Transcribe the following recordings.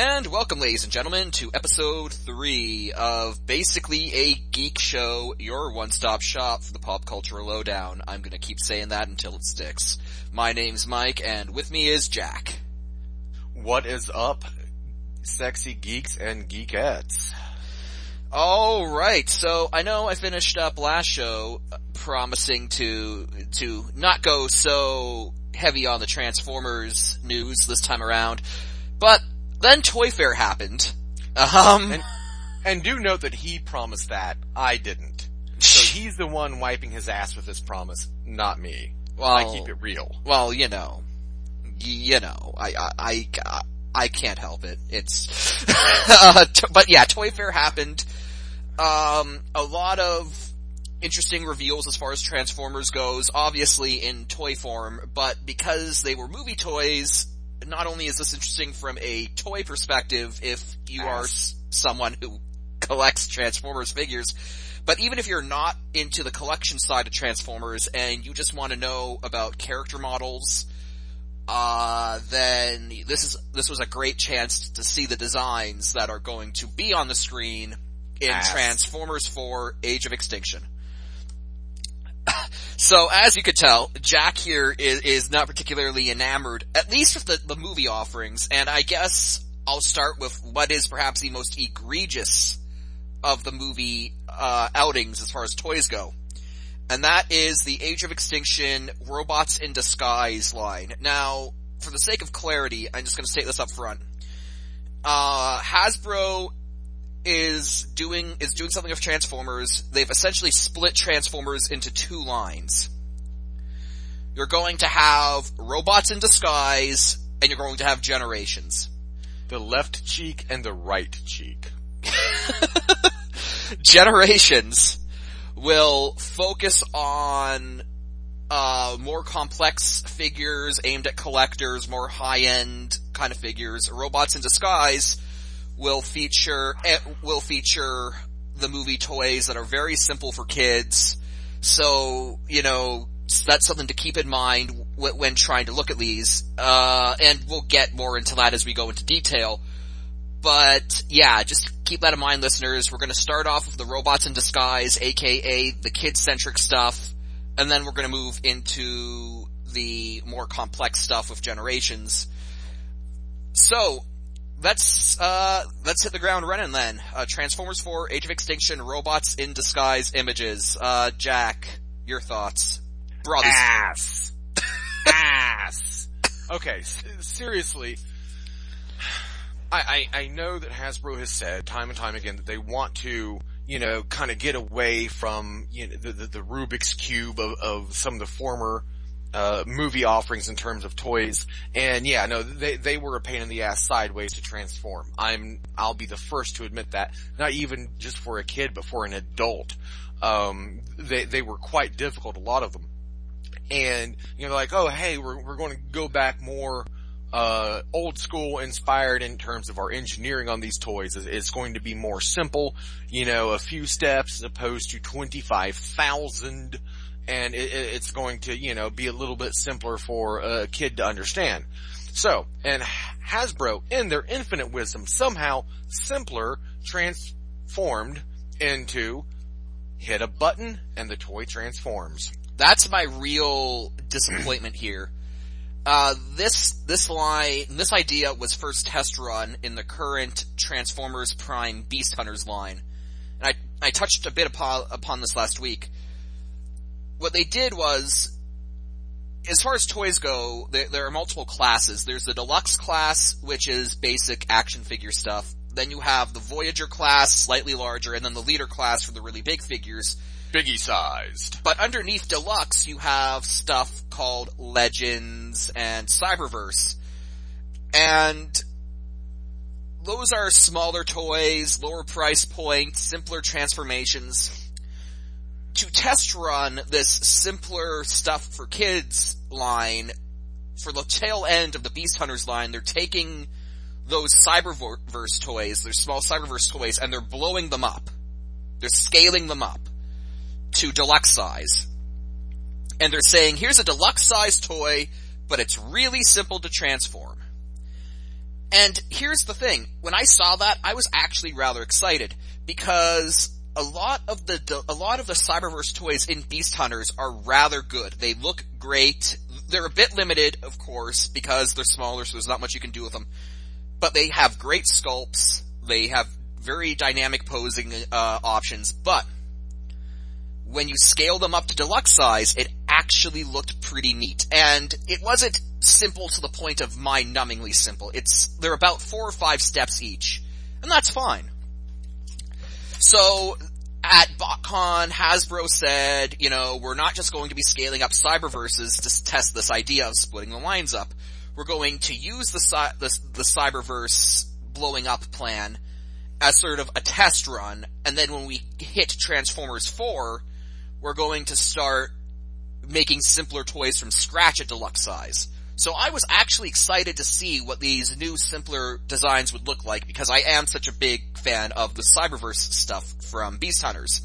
And welcome ladies and gentlemen to episode 3 of basically a geek show, your one-stop shop for the pop culture lowdown. I'm gonna keep saying that until it sticks. My name's Mike and with me is Jack. What is up, sexy geeks and geekettes? Alright, so I know I finished up last show promising to, to not go so heavy on the Transformers news this time around, but then Toy Fair happened. Um, and, and do note that he promised that. I didn't. So he's the one wiping his ass with this promise, not me. Well, I keep it real. Well, you know, you know, I, I, I, I can't help it. It's, uh, t- but yeah, Toy Fair happened. Um, a lot of interesting reveals as far as Transformers goes, obviously in toy form, but because they were movie toys, not only is this interesting from a toy perspective, if you are s- someone who collects Transformers figures, but even if you're not into the collection side of Transformers and you just want to know about character models, uh, then this is, this was a great chance to see the designs that are going to be on the screen in Ass. Transformers 4 Age of Extinction. So as you could tell, Jack here is, is not particularly enamored, at least with the, the movie offerings, and I guess I'll start with what is perhaps the most egregious of the movie, uh, outings as far as toys go. And that is the Age of Extinction Robots in Disguise line. Now, for the sake of clarity, I'm just gonna state this up front. Uh, Hasbro is doing is doing something with Transformers. They've essentially split Transformers into two lines. You're going to have robots in disguise, and you're going to have generations. The left cheek and the right cheek. generations will focus on uh, more complex figures aimed at collectors, more high-end kind of figures. Robots in Disguise will feature eh, will feature the movie toys that are very simple for kids. So you know that's something to keep in mind when trying to look at these. Uh, and we'll get more into that as we go into detail. But yeah, just keep that in mind, listeners. We're going to start off with the robots in disguise, aka the kid-centric stuff, and then we're going to move into the more complex stuff with generations. So let's uh let's hit the ground running then. Uh, Transformers 4, Age of Extinction, robots in disguise images. Uh, Jack, your thoughts? Brothers. Ass. Ass. Okay, s- seriously. I, I, I know that Hasbro has said time and time again that they want to, you know, kind of get away from, you know, the, the, the Rubik's Cube of, of some of the former, uh, movie offerings in terms of toys. And yeah, no, they, they were a pain in the ass sideways to transform. I'm, I'll be the first to admit that. Not even just for a kid, but for an adult. Um, they, they were quite difficult, a lot of them and you know like oh hey we're we're going to go back more uh old school inspired in terms of our engineering on these toys It's- going to be more simple you know a few steps as opposed to 25,000 and it, it- it's going to you know be a little bit simpler for a kid to understand so and Hasbro in their infinite wisdom somehow simpler transformed into hit a button and the toy transforms that's my real disappointment here. Uh, this, this line, this idea was first test run in the current Transformers Prime Beast Hunters line. And I, I touched a bit upon, upon this last week. What they did was, as far as toys go, there, there are multiple classes. There's the deluxe class, which is basic action figure stuff. Then you have the Voyager class, slightly larger, and then the leader class for the really big figures. biggie sized But underneath Deluxe, you have stuff called Legends and Cyberverse. And those are smaller toys, lower price point, simpler transformations. To test run this simpler stuff for kids line, for the tail end of the Beast Hunters line, they're taking those Cyberverse toys, their small Cyberverse toys, and they're blowing them up. They're scaling them up to deluxe size. And they're saying, here's a deluxe size toy, but it's really simple to transform. And here's the thing, when I saw that, I was actually rather excited because a lot of the, a lot of the Cyberverse toys in Beast Hunters are rather good. They look great. They're a bit limited, of course, because they're smaller, so there's not much you can do with them. But they have great sculpts. They have very dynamic posing, uh, options, but when you scale them up to deluxe size, it actually looked pretty neat. And it wasn't simple to the point of mind-numbingly simple. It's, they're about four or five steps each. And that's fine. So, at BotCon, Hasbro said, you know, we're not just going to be scaling up Cyberverses to test this idea of splitting the lines up. We're going to use the, the, the Cyberverse blowing up plan as sort of a test run, and then when we hit Transformers 4, we're going to start making simpler toys from scratch at deluxe size. So I was actually excited to see what these new simpler designs would look like because I am such a big fan of the Cyberverse stuff from Beast Hunters.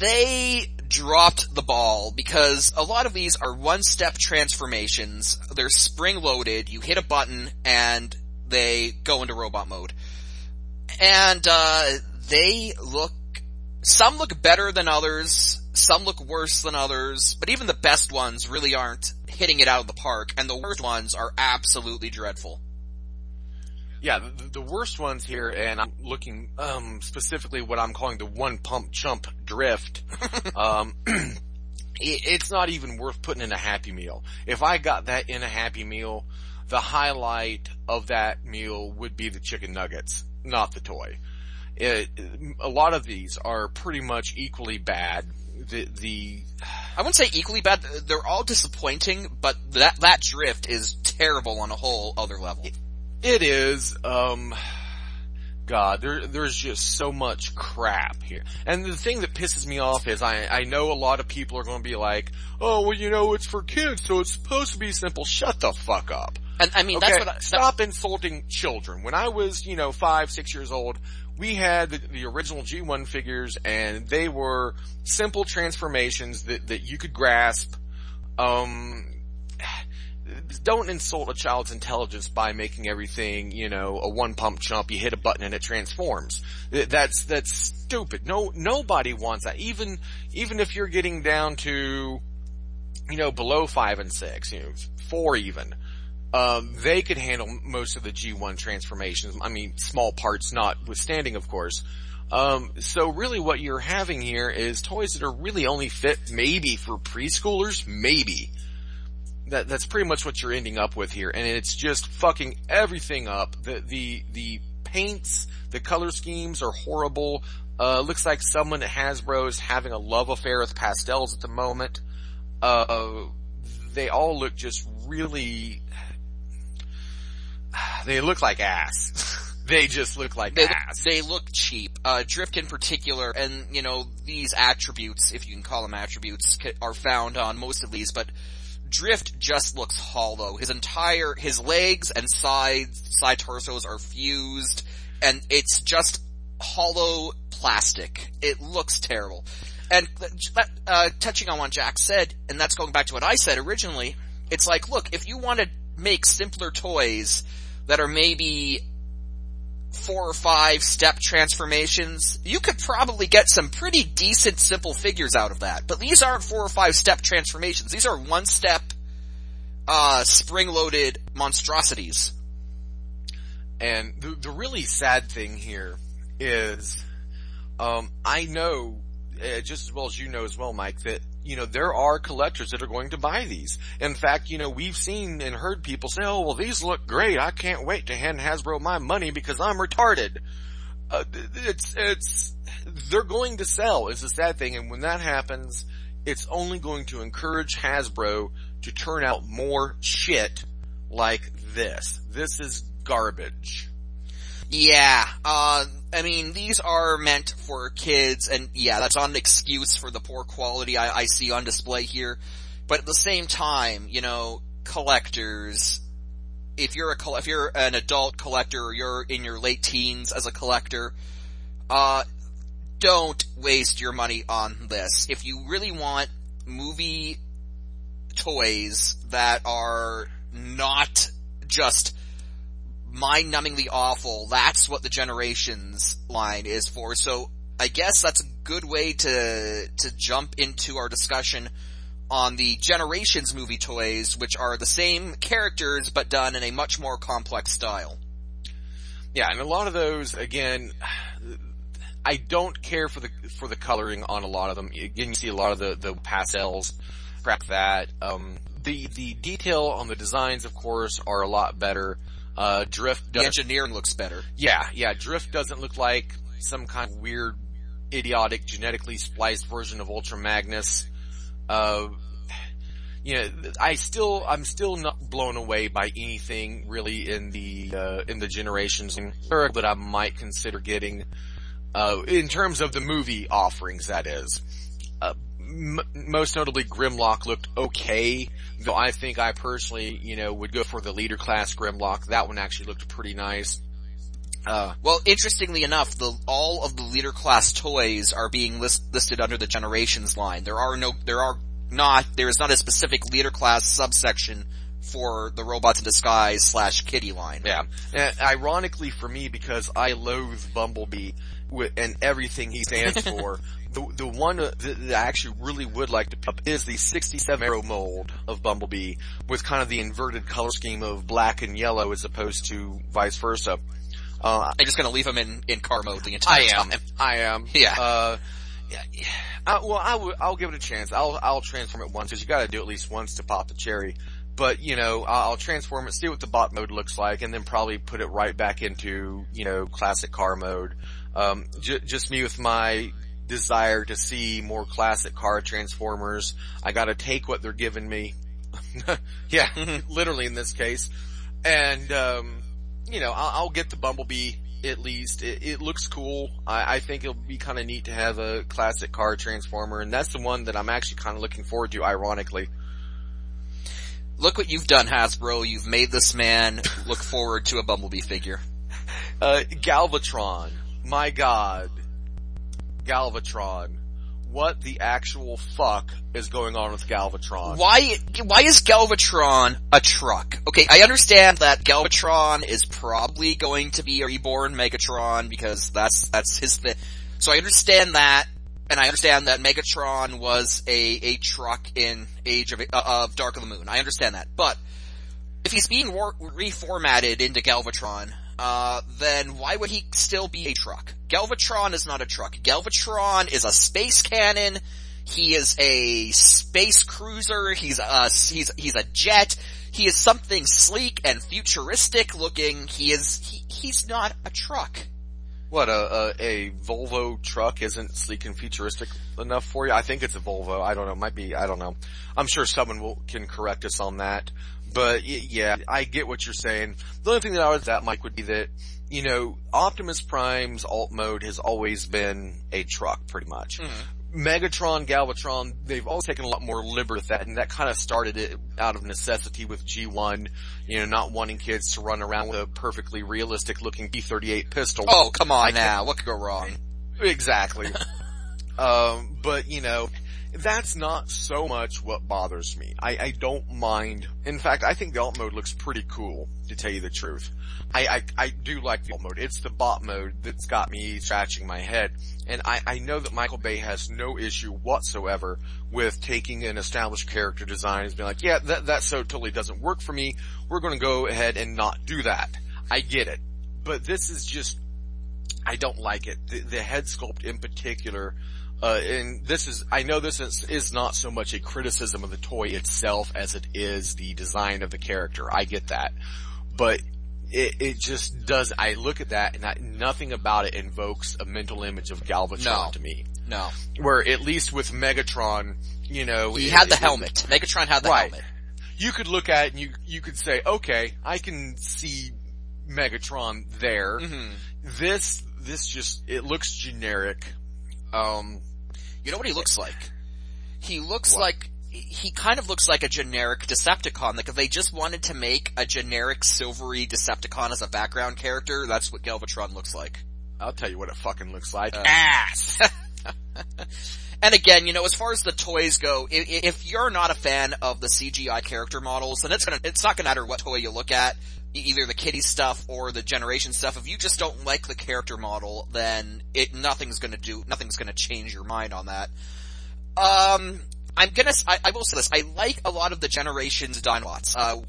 They dropped the ball because a lot of these are one-step transformations. They're spring-loaded, you hit a button and they go into robot mode. And, uh, they look, some look better than others, some look worse than others, but even the best ones really aren't hitting it out of the park, and the worst ones are absolutely dreadful. Yeah, the, the worst ones here, and I'm looking um, specifically what I'm calling the one pump chump drift. um, it, it's not even worth putting in a Happy Meal. If I got that in a Happy Meal, the highlight of that meal would be the chicken nuggets, not the toy. It, a lot of these are pretty much equally bad the the I wouldn't say equally bad. They're all disappointing, but that that drift is terrible on a whole other level. It, is. Um, God, there there's just so much crap here. And the thing that pisses me off is I I know a lot of people are going to be like, oh well, you know, it's for kids, so it's supposed to be simple. Shut the fuck up. And I mean, okay, that's what I, stop insulting children. When I was, you know, five, six years old, we had the, the, original G1 figures and they were simple transformations that, that you could grasp. Um, don't insult a child's intelligence by making everything, you know, a one pump chump, you hit a button and it transforms. That's, that's stupid. No, nobody wants that. Even, even if you're getting down to, you know, below five and six, you know, four even um, they could handle most of the G1 transformations. I mean, small parts notwithstanding, of course. Um, so really what you're having here is toys that are really only fit maybe for preschoolers, maybe. That, that's pretty much what you're ending up with here, and it's just fucking everything up. The, the, the paints, the color schemes are horrible. Uh, looks like someone at Hasbro is having a love affair with pastels at the moment. Uh, they all look just really they look like ass. they just look like they, ass. They look cheap. Uh, Drift in particular, and you know, these attributes, if you can call them attributes, are found on most of these, but Drift just looks hollow. His entire, his legs and side, side torsos are fused, and it's just hollow plastic. It looks terrible. And, uh, touching on what Jack said, and that's going back to what I said originally, it's like, look, if you want to make simpler toys, that are maybe four or five step transformations, you could probably get some pretty decent simple figures out of that. But these aren't four or five step transformations. These are one step, uh, spring loaded monstrosities. And the, the really sad thing here is, um, I know, uh, just as well as you know as well, Mike, that you know, there are collectors that are going to buy these. In fact, you know, we've seen and heard people say, oh, well, these look great. I can't wait to hand Hasbro my money because I'm retarded. Uh, it's, it's, they're going to sell is the sad thing. And when that happens, it's only going to encourage Hasbro to turn out more shit like this. This is garbage. Yeah, uh, I mean, these are meant for kids, and yeah, that's not an excuse for the poor quality I, I see on display here. But at the same time, you know, collectors, if you're a, if you're an adult collector or you're in your late teens as a collector, uh, don't waste your money on this. If you really want movie toys that are not just mind-numbingly awful, that's what the Generations line is for. So I guess that's a good way to, to jump into our discussion on the Generations movie toys, which are the same characters but done in a much more complex style. Yeah, and a lot of those, again, I don't care for the, for the coloring on a lot of them. Again, you see a lot of the, the pastels, crack that. Um, the, the detail on the designs, of course, are a lot better. Uh, Drift The engineering looks better. Yeah, yeah, Drift doesn't look like some kind of weird, idiotic, genetically spliced version of Ultra Magnus. Uh, you know, I still, I'm still not blown away by anything really in the, uh, in the generations that I might consider getting, uh, in terms of the movie offerings, that is. Uh, m- most notably Grimlock looked okay, though I think I personally, you know, would go for the leader class Grimlock. That one actually looked pretty nice. Uh, well, interestingly enough, the, all of the leader class toys are being list, listed under the generations line. There are no, there are not, there is not a specific leader class subsection for the robots in disguise slash kitty line. Yeah. And ironically for me, because I loathe Bumblebee and everything he stands for, the, the one that I actually really would like to pick up is the 67 arrow mold of Bumblebee with kind of the inverted color scheme of black and yellow as opposed to vice versa. Uh, I'm just gonna leave him in, in car mode the entire I am. time. I am. Yeah. Uh, yeah, uh, well, I will, I'll give it a chance. I'll, I'll transform it once because you gotta do it at least once to pop the cherry. But, you know, I'll transform it, see what the bot mode looks like, and then probably put it right back into, you know, classic car mode. Um, j- just me with my desire to see more classic car transformers. I gotta take what they're giving me. yeah, literally in this case. And, um, you know, I'll, I'll get the Bumblebee at least. It, it looks cool. I, I, think it'll be kind of neat to have a classic car transformer, and that's the one that I'm actually kind of looking forward to, ironically. Look what you've done, Hasbro. You've made this man look forward to a Bumblebee figure. Uh, Galvatron. My god. Galvatron. What the actual fuck is going on with Galvatron? Why, why is Galvatron a truck? Okay, I understand that Galvatron is probably going to be a reborn Megatron because that's, that's his thing. So I understand that, and I understand that Megatron was a, a truck in Age of, uh, of Dark of the Moon. I understand that. But, if he's being reformatted into Galvatron, uh, then why would he still be a truck? Galvatron is not a truck. Galvatron is a space cannon. He is a space cruiser. He's a, he's, he's a jet. He is something sleek and futuristic looking. He is, he, he's not a truck. What, a, a, a Volvo truck isn't sleek and futuristic enough for you? I think it's a Volvo. I don't know. Might be, I don't know. I'm sure someone will, can correct us on that. But yeah, I get what you're saying. The only thing that I would that Mike would be that, you know, Optimus Prime's alt mode has always been a truck pretty much. Mm-hmm. Megatron, Galvatron, they've always taken a lot more liberty with that and that kind of started it out of necessity with G1, you know, not wanting kids to run around with a perfectly realistic looking P38 pistol. Oh, come on now. What could go wrong? Exactly. um, but you know, that's not so much what bothers me. I, I don't mind. In fact, I think the alt mode looks pretty cool, to tell you the truth. I, I, I do like the alt mode. It's the bot mode that's got me scratching my head. And I, I know that Michael Bay has no issue whatsoever with taking an established character design and being like, yeah, that, that so totally doesn't work for me. We're gonna go ahead and not do that. I get it. But this is just, I don't like it. The, the head sculpt in particular, uh, and this is, I know this is, is not so much a criticism of the toy itself as it is the design of the character. I get that. But it, it just does, I look at that and I, nothing about it invokes a mental image of Galvatron No. to me. No. Where at least with Megatron, you know. He it- had the helmet. Megatron had the Right. helmet. You could look at it and you, you could say, okay, I can see Megatron there. hmm This, this just, it looks generic. Um, You know what he looks like? He looks What? like, he kind of looks like a generic Decepticon. Like if they just wanted to make a generic silvery Decepticon as a background character, that's what Galvatron looks like. I'll tell you what it fucking looks like. Uh, Ass! and again, you know, as far as the toys go, if, if, you're not a fan of the CGI character models, then it's gonna, it's not gonna matter what toy you look at, either the kitty stuff or the generation stuff. If you just don't like the character model, then it, nothing's gonna do, nothing's gonna change your mind on that. Um, I'm gonna, I, I will say this, I like a lot of the generations Dinobots. Uh,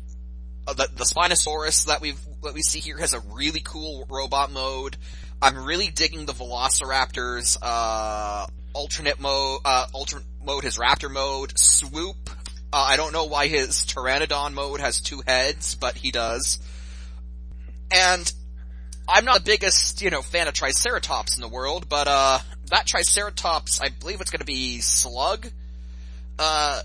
the, the Spinosaurus that we've, that we see here has a really cool robot mode. I'm really digging the Velociraptors, uh, alternate mode, uh, alternate mode, his raptor mode, swoop. Uh, I don't know why his Pteranodon mode has two heads, but he does. And I'm not the biggest, you know, fan of Triceratops in the world, but, uh, that Triceratops, I believe it's gonna be Slug, uh,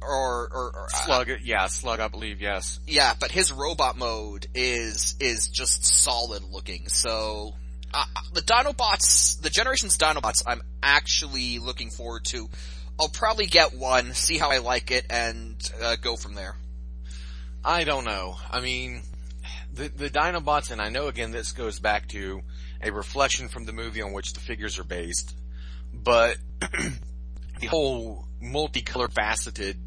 or, or, or uh, Slug, uh, yeah, Slug, I believe, yes. Yeah, but his robot mode is, is just solid looking, so, uh, the Dinobots, the Generations Dinobots, I'm actually looking forward to. I'll probably get one, see how I like it, and, uh, go from there. I don't know. I mean, the, the Dinobots, and I know again this goes back to a reflection from the movie on which the figures are based, but the whole multicolored faceted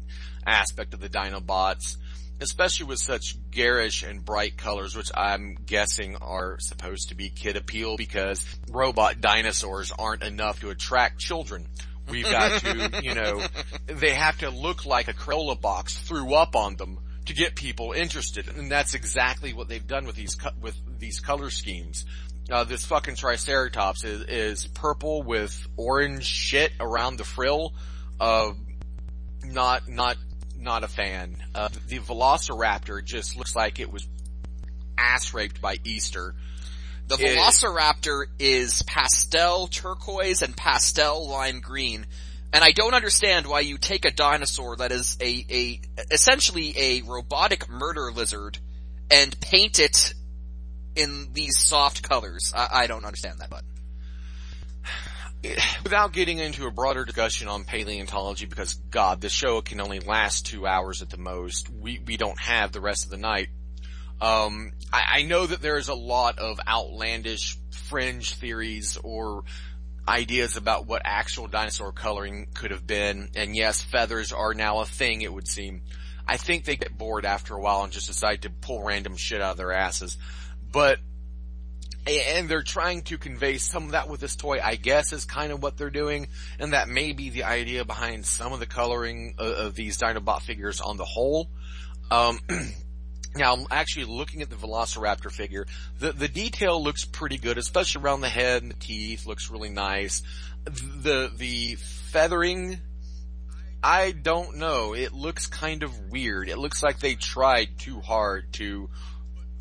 aspect of the Dinobots, especially with such garish and bright colors, which I'm guessing are supposed to be kid appeal because robot dinosaurs aren't enough to attract children. We've got to, you know, they have to look like a Crayola box threw up on them to get people interested, and that's exactly what they've done with these with these color schemes. Uh, this fucking Triceratops is, is purple with orange shit around the frill. Uh, not, not, not a fan. Uh, the Velociraptor just looks like it was ass raped by Easter. The Velociraptor is pastel turquoise and pastel lime green. And I don't understand why you take a dinosaur that is a, a, essentially a robotic murder lizard and paint it in these soft colors. I, I don't understand that, but. Without getting into a broader discussion on paleontology, because God, the show can only last two hours at the most. We we don't have the rest of the night. Um, I, I know that there is a lot of outlandish fringe theories or ideas about what actual dinosaur coloring could have been, and yes, feathers are now a thing. It would seem. I think they get bored after a while and just decide to pull random shit out of their asses. But and they're trying to convey some of that with this toy, I guess is kind of what they're doing, and that may be the idea behind some of the coloring of, of these Dinobot figures on the whole. Um, now I'm actually looking at the Velociraptor figure. The, the detail looks pretty good, especially around the head and the teeth looks really nice. The, the feathering, I don't know. It looks kind of weird. It looks like they tried too hard to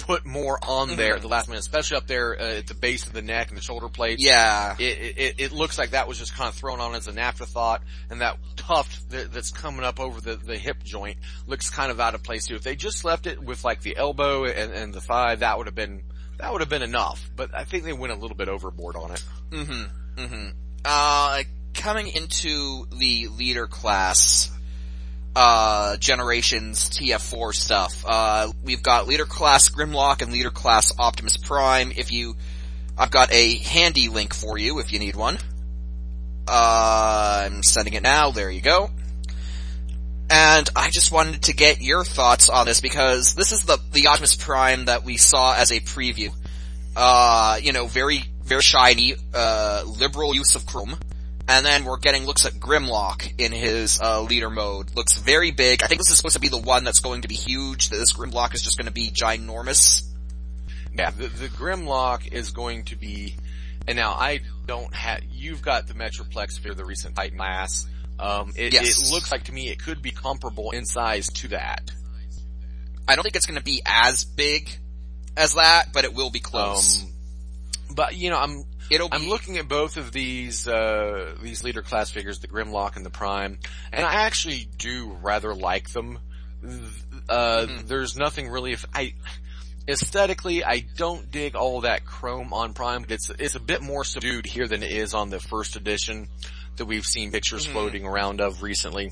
put more on mm-hmm. there at the last minute, especially up there uh, at the base of the neck and the shoulder plates. Yeah. It, it, it looks like that was just kind of thrown on as an afterthought and that tuft that, that's coming up over the, the hip joint looks kind of out of place too. If they just left it with like the elbow and, and the thigh, that would have been, that would have been enough, but I think they went a little bit overboard on it. Mm-hmm. Mm-hmm. Uh, coming into the leader class, uh, generations TF4 stuff. Uh, we've got leader class Grimlock and leader class Optimus Prime. If you, I've got a handy link for you if you need one. Uh, I'm sending it now. There you go. And I just wanted to get your thoughts on this because this is the, the Optimus Prime that we saw as a preview. Uh, you know, very, very shiny, uh, liberal use of chrome. And then we're getting looks at Grimlock in his uh, leader mode. Looks very big. I think this is supposed to be the one that's going to be huge. This Grimlock is just going to be ginormous. Yeah, the, the Grimlock is going to be, and now I don't have, you've got the Metroplex for the recent Titan Mass. Um, it, yes. it looks like to me it could be comparable in size to that. I don't think it's going to be as big as that, but it will be close. Um, but you know, I'm It'll I'm looking at both of these, uh, these leader class figures, the Grimlock and the Prime, and I actually do rather like them. Uh, mm-hmm. there's nothing really, if I, aesthetically, I don't dig all that chrome on Prime, but it's, it's a bit more subdued here than it is on the first edition that we've seen pictures mm-hmm. floating around of recently.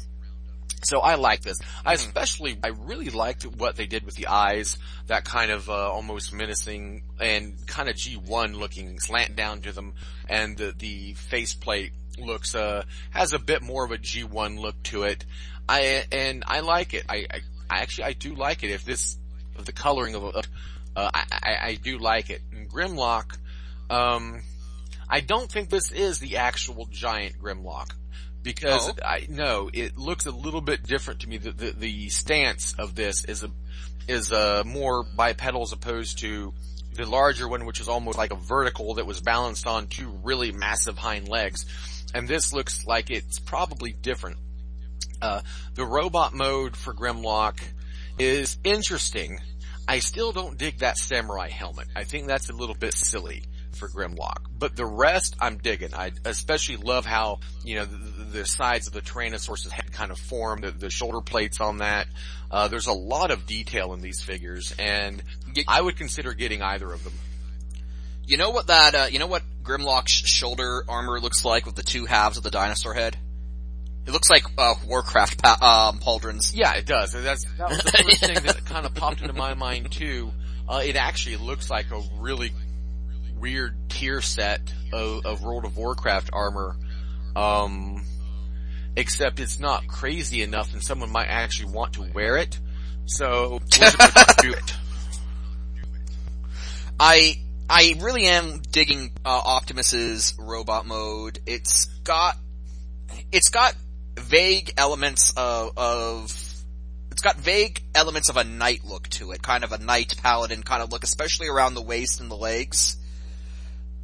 So I like this. I Hmm. especially, I really liked what they did with the eyes, that kind of, uh, almost menacing and kind of G1 looking slant down to them, and the, the faceplate looks, uh, has a bit more of a G1 look to it. I, and I like it. I, I, I actually, I do like it. If this, if the coloring of, uh, I, I, I do like it. And Grimlock, um, I don't think this is the actual giant Grimlock because Oh. I know it looks a little bit different to me. The, the, the stance of this is a, is a more bipedal as opposed to the larger one, which is almost like a vertical that was balanced on two really massive hind legs. And this looks like it's probably different. Uh, the robot mode for Grimlock is interesting. I still don't dig that samurai helmet. I think that's a little bit silly for Grimlock. But the rest I'm digging. I especially love how, you know, the, the sides of the Tyrannosaurus head kind of form, the, the shoulder plates on that. Uh, there's a lot of detail in these figures and I would consider getting either of them. You know what that, uh, you know what Grimlock's shoulder armor looks like with the two halves of the dinosaur head? It looks like, uh, Warcraft pa- um, pauldrons. Yeah, it does. That's, that was the first thing that kind of popped into my mind too. Uh, it actually looks like a really weird tier set of, of World of Warcraft armor. Um, except it's not crazy enough and someone might actually want to wear it. So, do it. I, I really am digging, uh, Optimus's robot mode. It's got, it's got vague elements of, of, it's got vague elements of a knight look to it, kind of a knight paladin kind of look, especially around the waist and the legs.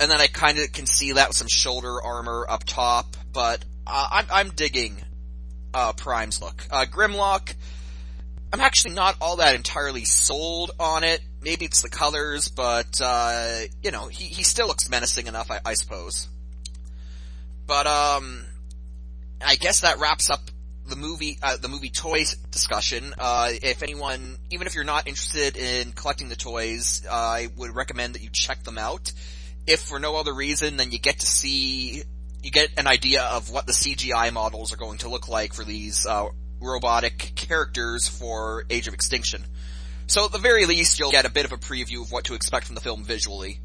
And then I kind of can see that with some shoulder armor up top, but uh, I'm, I'm digging uh, Prime's look. Uh, Grimlock, I'm actually not all that entirely sold on it. Maybe it's the colors, but uh, you know, he he still looks menacing enough, I, I suppose. But um, I guess that wraps up the movie, uh, the movie toys discussion. Uh, if anyone, even if you're not interested in collecting the toys, uh, I would recommend that you check them out. If for no other reason, then you get to see, you get an idea of what the CGI models are going to look like for these, uh, robotic characters for Age of Extinction. So at the very least, you'll get a bit of a preview of what to expect from the film visually.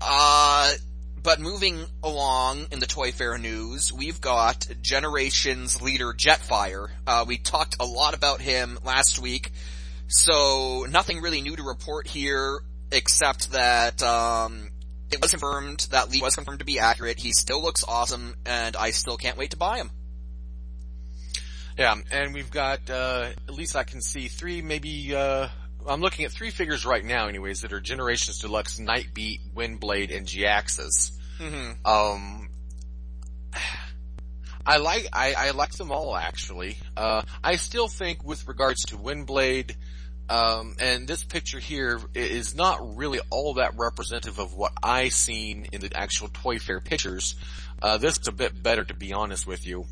Uh, but moving along in the Toy Fair news, we've got Generations leader Jetfire. Uh, we talked a lot about him last week, so nothing really new to report here, except that, um, it was confirmed, that leak was confirmed to be accurate, he still looks awesome, and I still can't wait to buy him. Yeah, and we've got, uh, at least I can see three, maybe, uh, I'm looking at three figures right now anyways that are Generations Deluxe, Nightbeat, Windblade, and Jhiaxus. Mm-hmm. Um, I like, I, I like them all actually. Uh, I still think with regards to Windblade, um, and this picture here is not really all that representative of what I seen in the actual Toy Fair pictures. Uh, this is a bit better to be honest with you.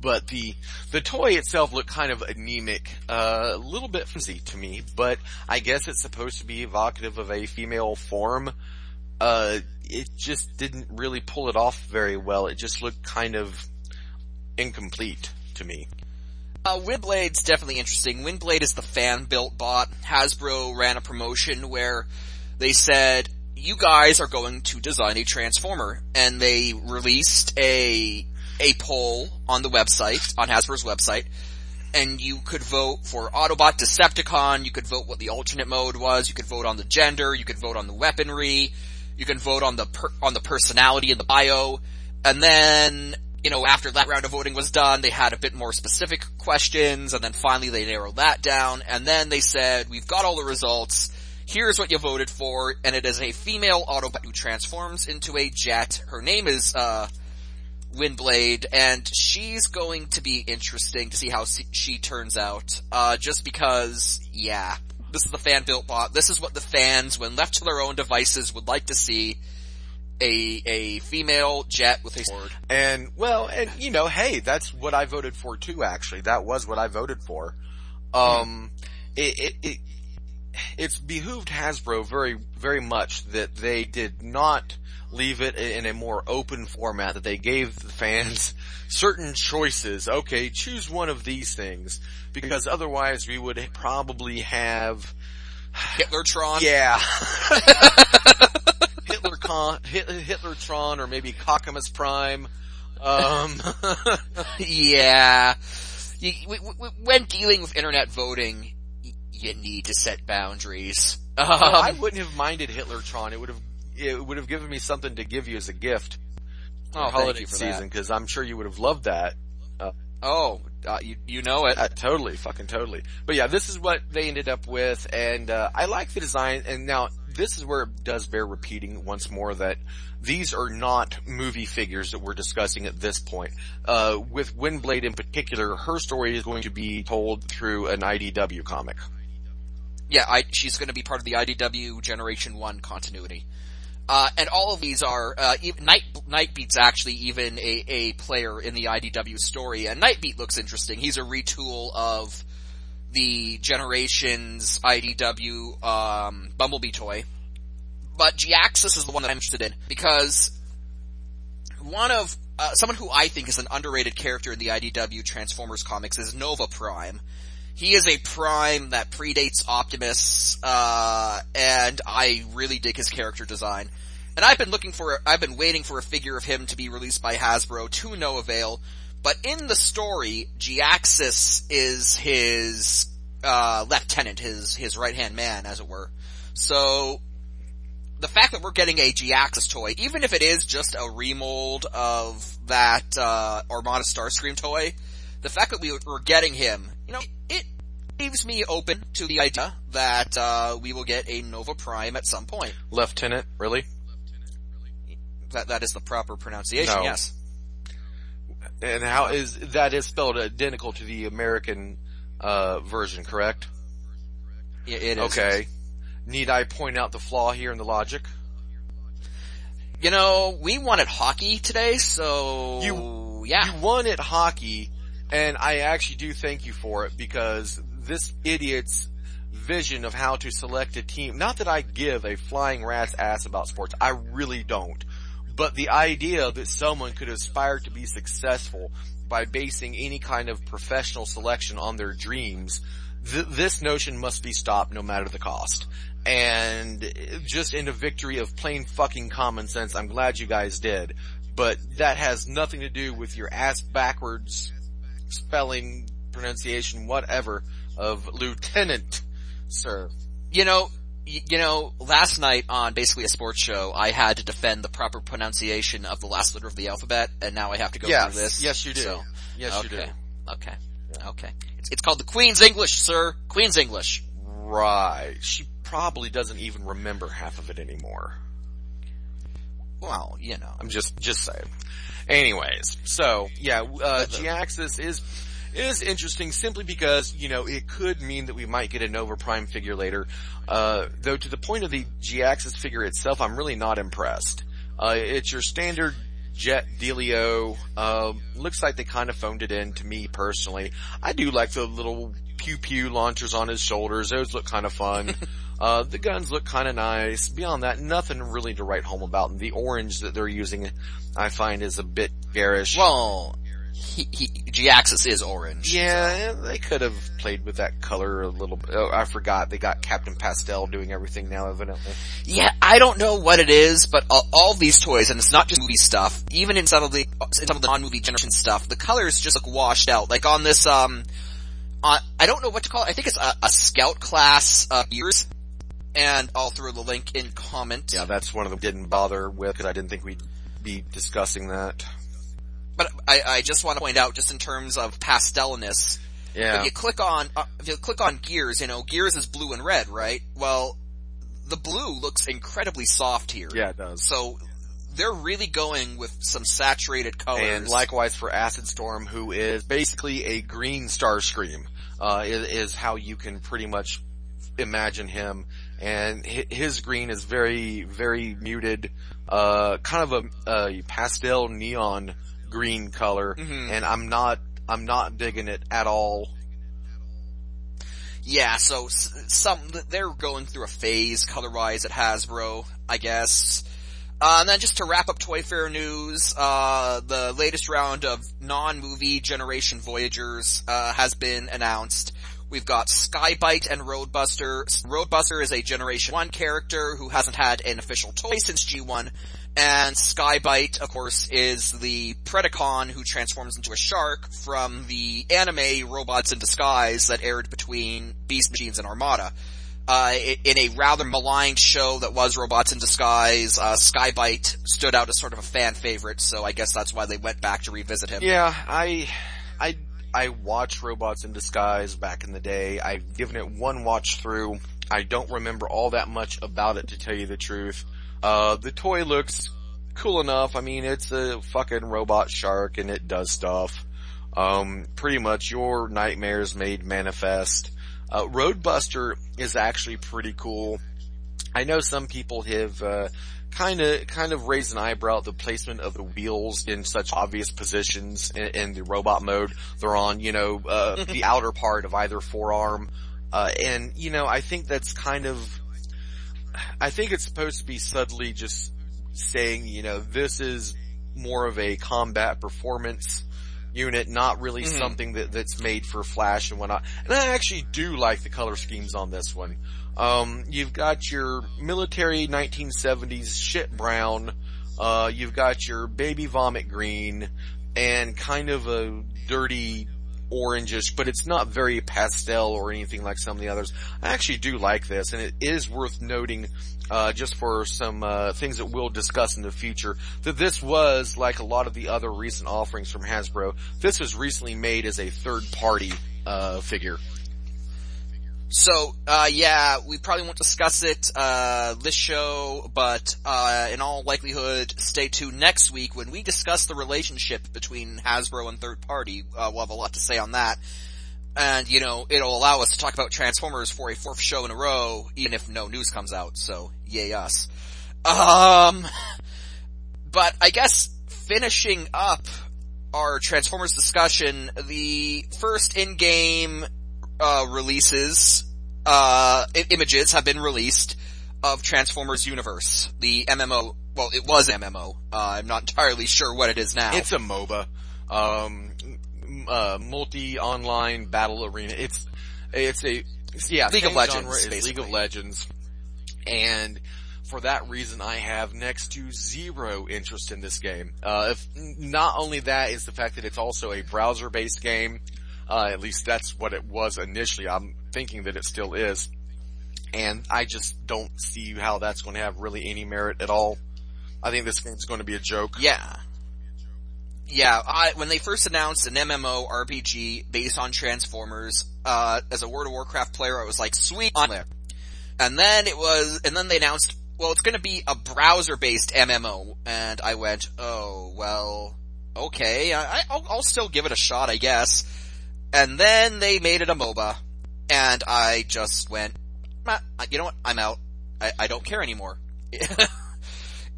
But the, the toy itself looked kind of anemic, uh, a little bit flimsy to me, but I guess it's supposed to be evocative of a female form. Uh, it just didn't really pull it off very well. It just looked kind of incomplete to me. Uh, Windblade's definitely interesting. Windblade is the fan-built bot. Hasbro ran a promotion where they said, you guys are going to design a Transformer. And they released a, a poll on the website, on Hasbro's website, and you could vote for Autobot Decepticon, you could vote what the alternate mode was, you could vote on the gender, you could vote on the weaponry, you can vote on the per, on the personality and the bio, and then, you know, after that round of voting was done, they had a bit more specific questions, and then finally they narrowed that down, and then they said, we've got all the results, here's what you voted for, and it is a female Autobot who transforms into a jet. Her name is, uh, Windblade, and she's going to be interesting to see how she turns out. Uh, just because, yeah, this is the fan built bot. This is what the fans, when left to their own devices, would like to see. A, a female jet with a sword. And, well, and you know, hey, that's what I voted for too actually. That was what I voted for. Um, it, it, it it's behooved Hasbro very, very much that they did not leave it in a more open format, that they gave the fans certain choices. Okay, choose one of these things, because otherwise we would probably have, Hitlertron. yeah. Hitlertron or maybe Cockamus Prime. Um, yeah. You, w- w- when dealing with internet voting, you need to set boundaries. Um, I wouldn't have minded Hitlertron. It would have, it would have given me something to give you as a gift. for Oh, holiday for season, cause I'm sure you would have loved that. oh, uh, you, you know it. Uh, totally, fucking totally. But yeah, this is what they ended up with, and uh, I like the design. And now this is where it does bear repeating once more that these are not movie figures that we're discussing at this point. Uh, with Windblade in particular, her story is going to be told through an IDW comic. Yeah, I, she's going to be part of the IDW Generation One continuity. Uh, and all of these are, uh, Night, Nightbeat's actually even a, a player in the IDW story, and Nightbeat looks interesting. He's a retool of the Generations IDW, um, Bumblebee toy. But Jhiaxus is the one that I'm interested in, because one of, uh, someone who I think is an underrated character in the IDW Transformers comics is Nova Prime. He is a prime that predates Optimus, uh, and I really dig his character design. And I've been looking for, I've been waiting for a figure of him to be released by Hasbro to no avail. But in the story, Jhiaxus is his, uh, lieutenant, his, his right-hand man, as it were. So, the fact that we're getting a Jhiaxus toy, even if it is just a remold of that, uh, Armada Starscream toy, the fact that we, we're getting him, you know, it leaves me open to the idea that, uh, we will get a Nova Prime at some point. Lieutenant, really? That, that is the proper pronunciation, No. yes. And how is that is spelled identical to the American uh, version, correct? It, it is. Okay. Need I point out the flaw here in the logic? You know, we wanted hockey today, so, You- yeah. You won at hockey, and I actually do thank you for it because this idiot's vision of how to select a team, not that I give a flying rat's ass about sports, I really don't. But the idea that someone could aspire to be successful by basing any kind of professional selection on their dreams, th- this notion must be stopped no matter the cost. And just in a victory of plain fucking common sense, I'm glad you guys did. But that has nothing to do with your ass backwards spelling, pronunciation, whatever of lieutenant, sir. You know, you know, last night on basically a sports show, I had to defend the proper pronunciation of the last letter of the alphabet, and now I have to go yes, through this. yes you do. So, yes you do. okay, okay, okay. It's, it's called the Queen's English, sir. Queen's English. Right. She probably doesn't even remember half of it anymore. Well, you know. I'm just, just saying. Anyways, so, yeah, uh, Jhiaxus is, is interesting simply because, you know, it could mean that we might get a Nova Prime figure later. Uh, though to the point of the Jhiaxus figure itself, I'm really not impressed. Uh, it's your standard jet dealio, um, looks like they kind of phoned it in to me personally. I do like the little pew pew launchers on his shoulders. Those look kind of fun. Uh, the guns look kind of nice. Beyond that, nothing really to write home about. And the orange that they're using, I find is a bit garish. Well, he, he, Jhiaxus is orange. yeah, they could have played with that color a little bit. Oh, I forgot. They got Captain Pastel doing everything now, evidently. Yeah, I don't know what it is, but all, all these toys, and it's not just movie stuff, even in some of the, in some of the non-movie generation stuff, the colors just look washed out. Like on this, um, uh, I don't know what to call it, I think it's a, a scout class, uh, Gears, and I'll throw the link in comment. Yeah, that's one of them didn't bother with because I didn't think we'd be discussing that. But I, I just want to point out, just in terms of pastellness, Yeah. if you click on, uh, if you click on Gears, you know, Gears is blue and red, right? Well, the blue looks incredibly soft here. Yeah, it does. So, they're really going with some saturated colors. And likewise for Acid Storm, who is basically a green Starscream, uh, is, is how you can pretty much imagine him. And his green is very, very muted, uh, kind of a, a pastel neon green color. Mhm. And I'm not, I'm not digging it at all. Yeah, so some, they're going through a phase color-wise at Hasbro, I guess. Uh, and then just to wrap up Toy Fair news, uh, the latest round of non-movie generation Voyagers, uh, has been announced. We've got Sky-Byte and Roadbuster. Roadbuster is a Generation 1 character who hasn't had an official toy since G1. And Sky-Byte, of course, is the Predacon who transforms into a shark from the anime Robots in Disguise that aired between Beast Machines and Armada uh, in a rather maligned show that was Robots in Disguise, uh, Sky-Byte stood out as sort of a fan favorite, so I guess that's why they went back to revisit him. Yeah, I, I, I watched Robots in Disguise back in the day. I've given it one watch through. I don't remember all that much about it to tell you the truth. Uh, the toy looks cool enough. I mean, it's a fucking robot shark and it does stuff. Um, pretty much your nightmares made manifest. Uh, Roadbuster is actually pretty cool. I know some people have, uh, kind of, kind of raised an eyebrow at the placement of the wheels in such obvious positions in, in the robot mode they're on, you know, uh, the outer part of either forearm. Uh, and, you know, I think that's kind of, I think it's supposed to be subtly just saying, you know, this is more of a combat performance unit, not really mm-hmm. something that, that's made for flash and whatnot. And I actually do like the color schemes on this one. Um, you've got your military 1970s shit brown, uh, you've got your baby vomit green, and kind of a dirty orangish, but it's not very pastel or anything like some of the others. I actually do like this, and it is worth noting, uh, just for some, uh, things that we'll discuss in the future, that this was, like a lot of the other recent offerings from Hasbro, this was recently made as a third party, uh, figure. So, uh, yeah, we probably won't discuss it, uh, this show, but, uh, in all likelihood, stay tuned next week when we discuss the relationship between Hasbro and third party. Uh, we'll have a lot to say on that. And, you know, it'll allow us to talk about Transformers for a fourth show in a row, even if no news comes out, so yay us. Um, but I guess finishing up our Transformers discussion, the first in-game uh, releases, uh, images have been released of Transformers Universe, the MMO. Well, it was MMO. Uh, I'm not entirely sure what it is now. It's a MOBA, um, uh, multi-online battle arena. It's it's a yeah League of Legends. League of Legends, and for that reason, I have next to zero interest in this game. Uh, if not only that is the fact that it's also a browser-based game. Uh, at least that's what it was initially. I'm thinking that it still is. And I just don't see how that's going to have really any merit at all. I think this game's going to be a joke. Yeah. Yeah, I, when they first announced an MMO RPG based on Transformers, uh, as a World of Warcraft player, I was like, sweet on there. And then it was, and then they announced, well, it's gonna be a browser-based MMO, and I went, oh, well, okay, I, will I'll still give it a shot, I guess. And then they made it a MOBA, and I just went, you know what, I'm out. I, I don't care anymore.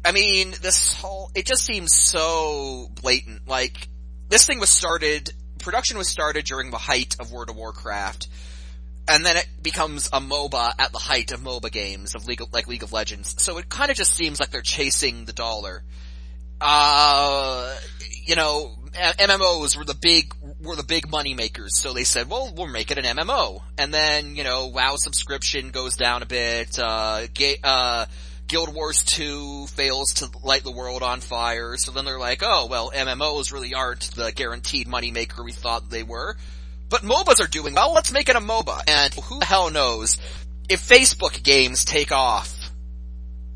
I mean, this whole, it just seems so blatant. Like, this thing was started, production was started during the height of World of Warcraft, and then it becomes a MOBA at the height of MOBA games, of League of, like League of Legends. So it kinda just seems like they're chasing the dollar. Uh, you know, MMOs were the big were the big money makers. So they said, well, we'll make it an MMO. And then, you know, WoW subscription goes down a bit, uh, ga- uh, Guild Wars 2 fails to light the world on fire. So then they're like, oh, well, MMOs really aren't the guaranteed money maker we thought they were. But MOBAs are doing well, let's make it a MOBA. And who the hell knows if Facebook games take off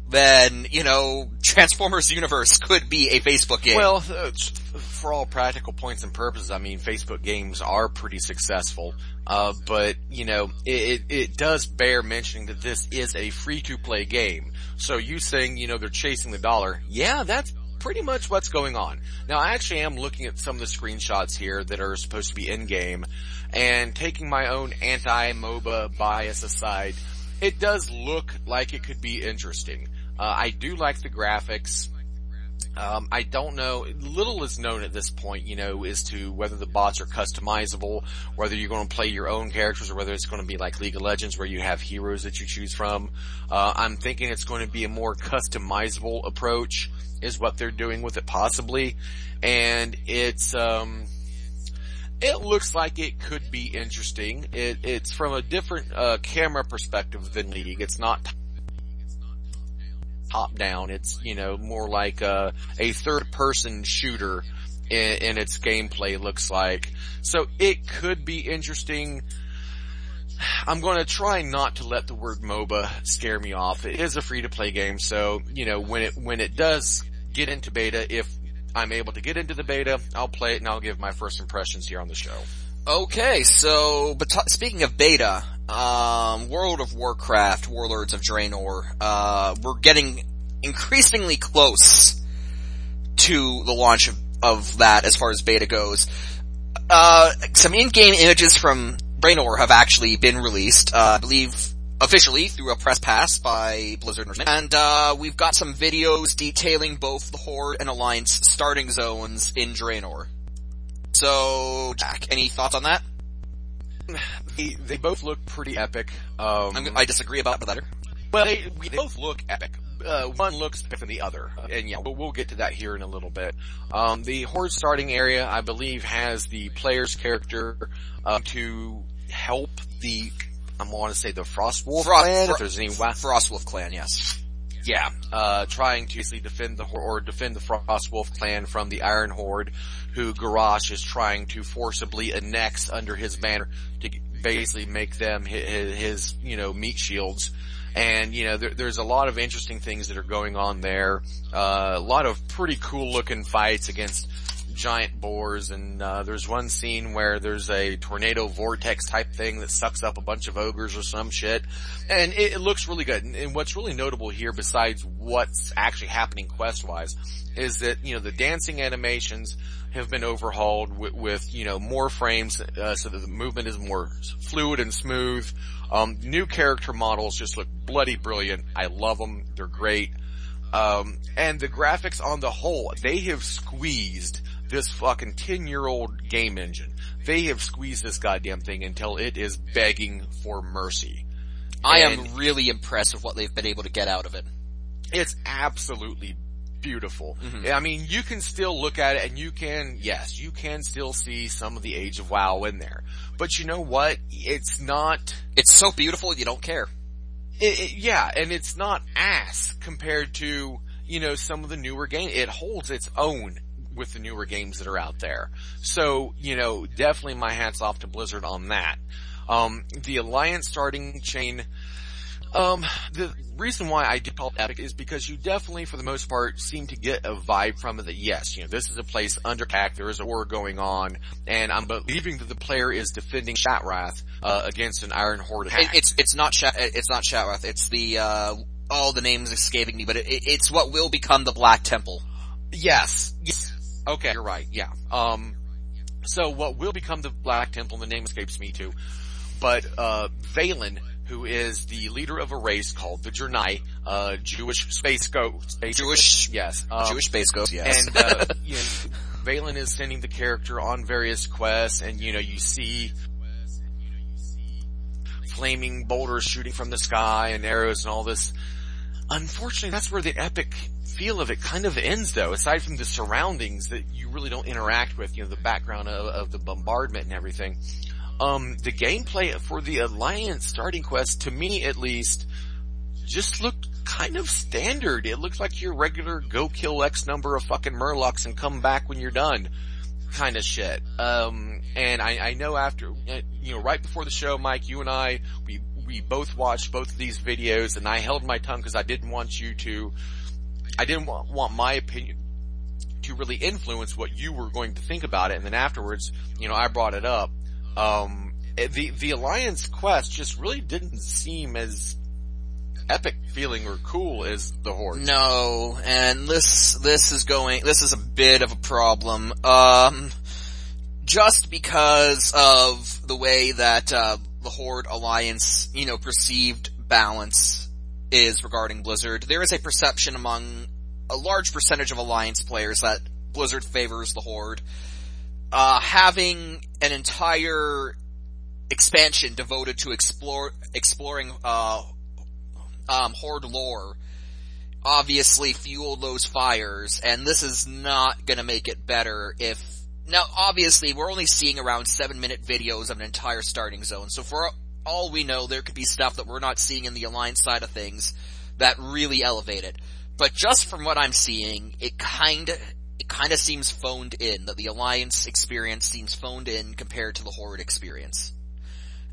then, you know, Transformers Universe could be a Facebook game. Well, uh, for all practical points and purposes, I mean, Facebook games are pretty successful. Uh, but, you know, it, it does bear mentioning that this is a free-to-play game. So you saying, you know, they're chasing the dollar, yeah, that's pretty much what's going on. Now I actually am looking at some of the screenshots here that are supposed to be in-game, and taking my own anti-MOBA bias aside, it does look like it could be interesting. Uh, I do like the graphics. Um, I don't know. Little is known at this point, you know, as to whether the bots are customizable, whether you're going to play your own characters, or whether it's going to be like League of Legends, where you have heroes that you choose from. Uh, I'm thinking it's going to be a more customizable approach, is what they're doing with it, possibly. And it's um, it looks like it could be interesting. It, it's from a different uh, camera perspective than League. It's not top down. It's, you know, more like a, a third person shooter in, in its gameplay looks like. So it could be interesting. I'm going to try not to let the word MOBA scare me off. It is a free to play game, so, you know, when it, when it does get into beta, if I'm able to get into the beta, I'll play it and I'll give my first impressions here on the show. Okay, so, but t- speaking of beta, um, World of Warcraft, Warlords of Draenor, uh, we're getting increasingly close to the launch of, of that as far as beta goes. Uh, some in-game images from Draenor have actually been released, uh, I believe officially through a press pass by Blizzard and uh, we've got some videos detailing both the Horde and Alliance starting zones in Draenor. So, Jack, any thoughts on that? They, they both look pretty epic. Um, I'm, i disagree about the letter. Well, they, they both look epic. Uh, one looks better than the other, and yeah, we'll, we'll, get to that here in a little bit. Um, the horde starting area, I believe, has the player's character uh, to help the I want to say the Frostwolf Frost, clan. Fro- if there's any Frostwolf clan, yes. Yeah, uh, trying to basically defend the or defend the Frostwolf clan from the Iron Horde, who Garrosh is trying to forcibly annex under his banner to basically make them his, his you know meat shields. And you know there, there's a lot of interesting things that are going on there. Uh, a lot of pretty cool looking fights against giant boars and uh, there's one scene where there's a tornado vortex type thing that sucks up a bunch of ogres or some shit and it, it looks really good. And, and, what's really notable here besides what's actually happening quest wise is that you know the dancing animations have been overhauled with, with you know more frames uh, so that the movement is more fluid and smooth. Um, new character models just look bloody brilliant. I love them they're great. Um, and the graphics on the whole, they have squeezed this fucking 10 year old game engine. They have squeezed this goddamn thing until it is begging for mercy. I and am really impressed with what they've been able to get out of it. It's absolutely beautiful. Mm-hmm. I mean, you can still look at it and you can, yes, you can still see some of the age of WoW in there. But you know what? It's not... It's so beautiful you don't care. It, it, yeah, and it's not ass compared to, you know, some of the newer games. It holds its own with the newer games that are out there. So, you know, definitely my hats off to Blizzard on that. Um, the Alliance starting chain, um, the reason why I did call it epic is because you definitely, for the most part, seem to get a vibe from it that yes, you know, this is a place under attack, there is a war going on, and I'm believing that the player is defending Shattrath, uh, against an Iron Horde attack. It's, it's not Shat, it's not Shattrath, it's the, uh, all the names escaping me, but it, it's what will become the Black Temple. Yes. Yes. Okay, you're right. Yeah. Um, so what will become the Black Temple, the name escapes me too, but, uh, Velen, who is the leader of a race called the Draenei, uh, Jewish space ghost. Jewish, yes. Um, Jewish space ghost, yes. And, uh, you know, Velen is sending the character on various quests and, you know, you see flaming boulders shooting from the sky and arrows and all this. Unfortunately, that's where the epic feel of it kind of ends though, aside from the surroundings that you really don't interact with, you know, the background of, of the bombardment and everything. Um, the gameplay for the Alliance starting quest, to me at least, just looked kind of standard. It looked like your regular go kill X number of fucking Murlocs and come back when you're done kind of shit. Um, and I, I know after, you know, right before the show, Mike, you and I, we, we both watched both of these videos and I held my tongue because I didn't want you to I didn't want, want my opinion to really influence what you were going to think about it. And then afterwards, you know, I brought it up. Um, the, the Alliance quest just really didn't seem as epic feeling or cool as the Horde. No, and this, this is going, this is a bit of a problem. Um, just because of the way that, uh, the Horde Alliance, you know, perceived balance is regarding Blizzard. There is a perception among a large percentage of Alliance players that Blizzard favors the Horde, uh, having an entire expansion devoted to explore, exploring, uh, um, Horde lore obviously fueled those fires, and this is not gonna make it better if, now obviously we're only seeing around seven minute videos of an entire starting zone, so for all we know there could be stuff that we're not seeing in the Alliance side of things that really elevate it. But just from what I'm seeing, it kinda, it kinda seems phoned in, that the Alliance experience seems phoned in compared to the Horde experience.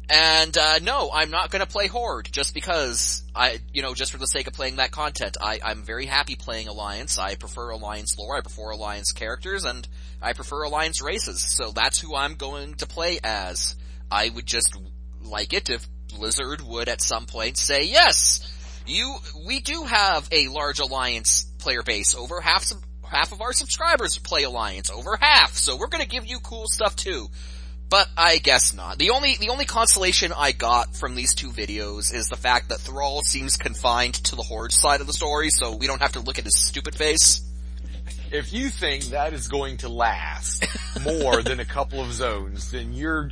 And, uh, no, I'm not gonna play Horde just because I, you know, just for the sake of playing that content. I, I'm very happy playing Alliance. I prefer Alliance lore, I prefer Alliance characters, and I prefer Alliance races. So that's who I'm going to play as. I would just like it if Blizzard would at some point say, yes, you, we do have a large Alliance player base. Over half, some, half of our subscribers play Alliance. Over half. So we're gonna give you cool stuff too. But I guess not. The only, the only consolation I got from these two videos is the fact that Thrall seems confined to the Horde side of the story, so we don't have to look at his stupid face. If you think that is going to last more than a couple of zones, then you're,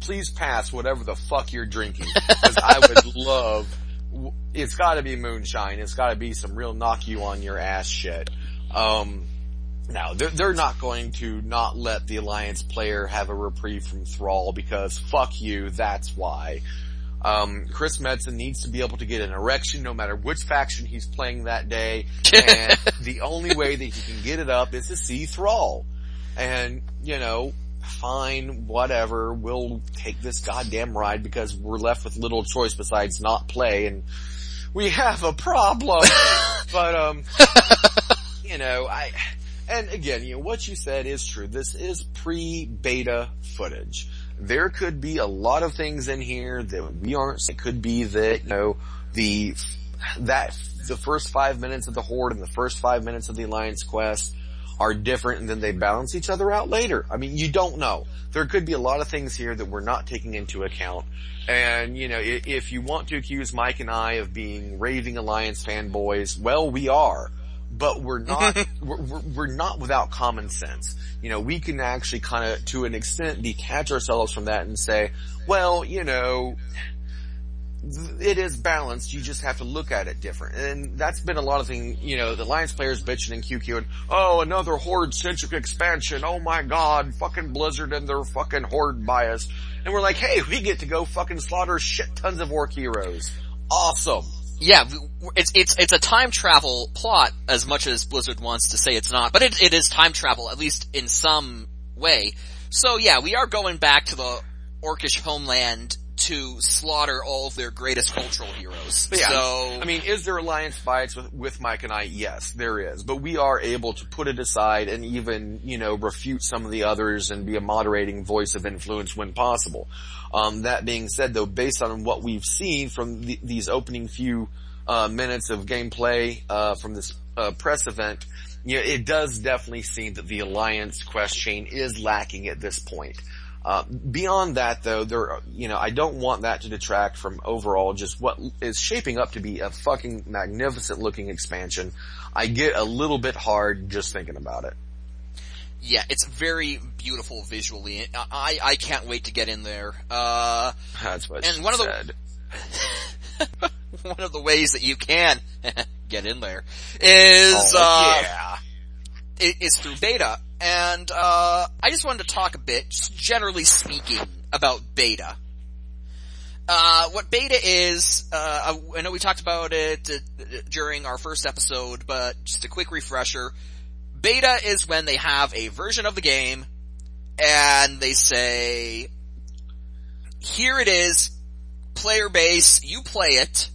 please pass whatever the fuck you're drinking. Cause I would love, it's gotta be moonshine, it's gotta be some real knock you on your ass shit. Um, now, they're, they're not going to not let the Alliance player have a reprieve from Thrall because fuck you, that's why. Um, Chris Metzen needs to be able to get an erection no matter which faction he's playing that day, and the only way that he can get it up is to see Thrall. And, you know, fine, whatever, we'll take this goddamn ride because we're left with little choice besides not play, and we have a problem. but, um, you know, I, and again, you know, what you said is true. This is pre-beta footage. There could be a lot of things in here that we aren't, it could be that, you know, the, that, the first five minutes of the Horde and the first five minutes of the Alliance quest are different and then they balance each other out later. I mean, you don't know. There could be a lot of things here that we're not taking into account. And, you know, if you want to accuse Mike and I of being raving Alliance fanboys, well, we are but we're not, we're, we're, not without common sense. You know, we can actually kind of, to an extent, detach ourselves from that and say, well, you know, it is balanced, you just have to look at it different. And that's been a lot of things, you know, the Alliance players bitching and QQ and, oh, another Horde-centric expansion, oh my god, fucking Blizzard and their fucking Horde bias. And we're like, hey, we get to go fucking slaughter shit tons of orc heroes. Awesome yeah, it's it's it's a time travel plot as much as Blizzard wants to say it's not, but it it is time travel at least in some way. So yeah, we are going back to the Orcish homeland to slaughter all of their greatest cultural heroes. Yeah, so I mean, is there alliance fights with with Mike and I? Yes, there is, but we are able to put it aside and even you know refute some of the others and be a moderating voice of influence when possible. Um, that being said, though, based on what we've seen from the, these opening few uh, minutes of gameplay uh, from this uh, press event, you know, it does definitely seem that the alliance quest chain is lacking at this point. Uh, beyond that though, there, you know, I don't want that to detract from overall just what is shaping up to be a fucking magnificent looking expansion. I get a little bit hard just thinking about it. Yeah, it's very beautiful visually. I, I can't wait to get in there. Uh, That's what and one of the, one of the ways that you can get in there is, oh, uh, yeah. is through beta. And, uh, I just wanted to talk a bit, generally speaking, about beta. Uh, what beta is, uh, I know we talked about it during our first episode, but just a quick refresher. Beta is when they have a version of the game and they say, here it is, player base, you play it,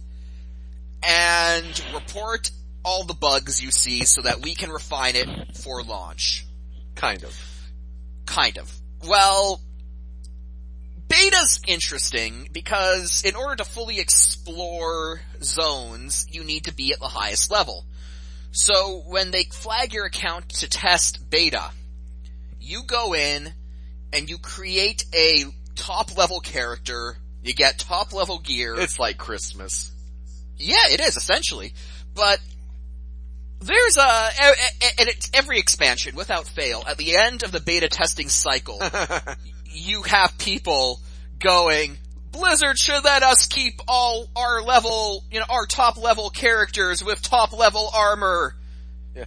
and report all the bugs you see so that we can refine it for launch. Kind of. Kind of. Well, beta's interesting because in order to fully explore zones, you need to be at the highest level. So when they flag your account to test beta, you go in and you create a top level character, you get top level gear. It's like Christmas. Yeah, it is essentially. But There's a, and it's every expansion without fail. At the end of the beta testing cycle, you have people going, Blizzard should let us keep all our level, you know, our top level characters with top level armor. Yeah.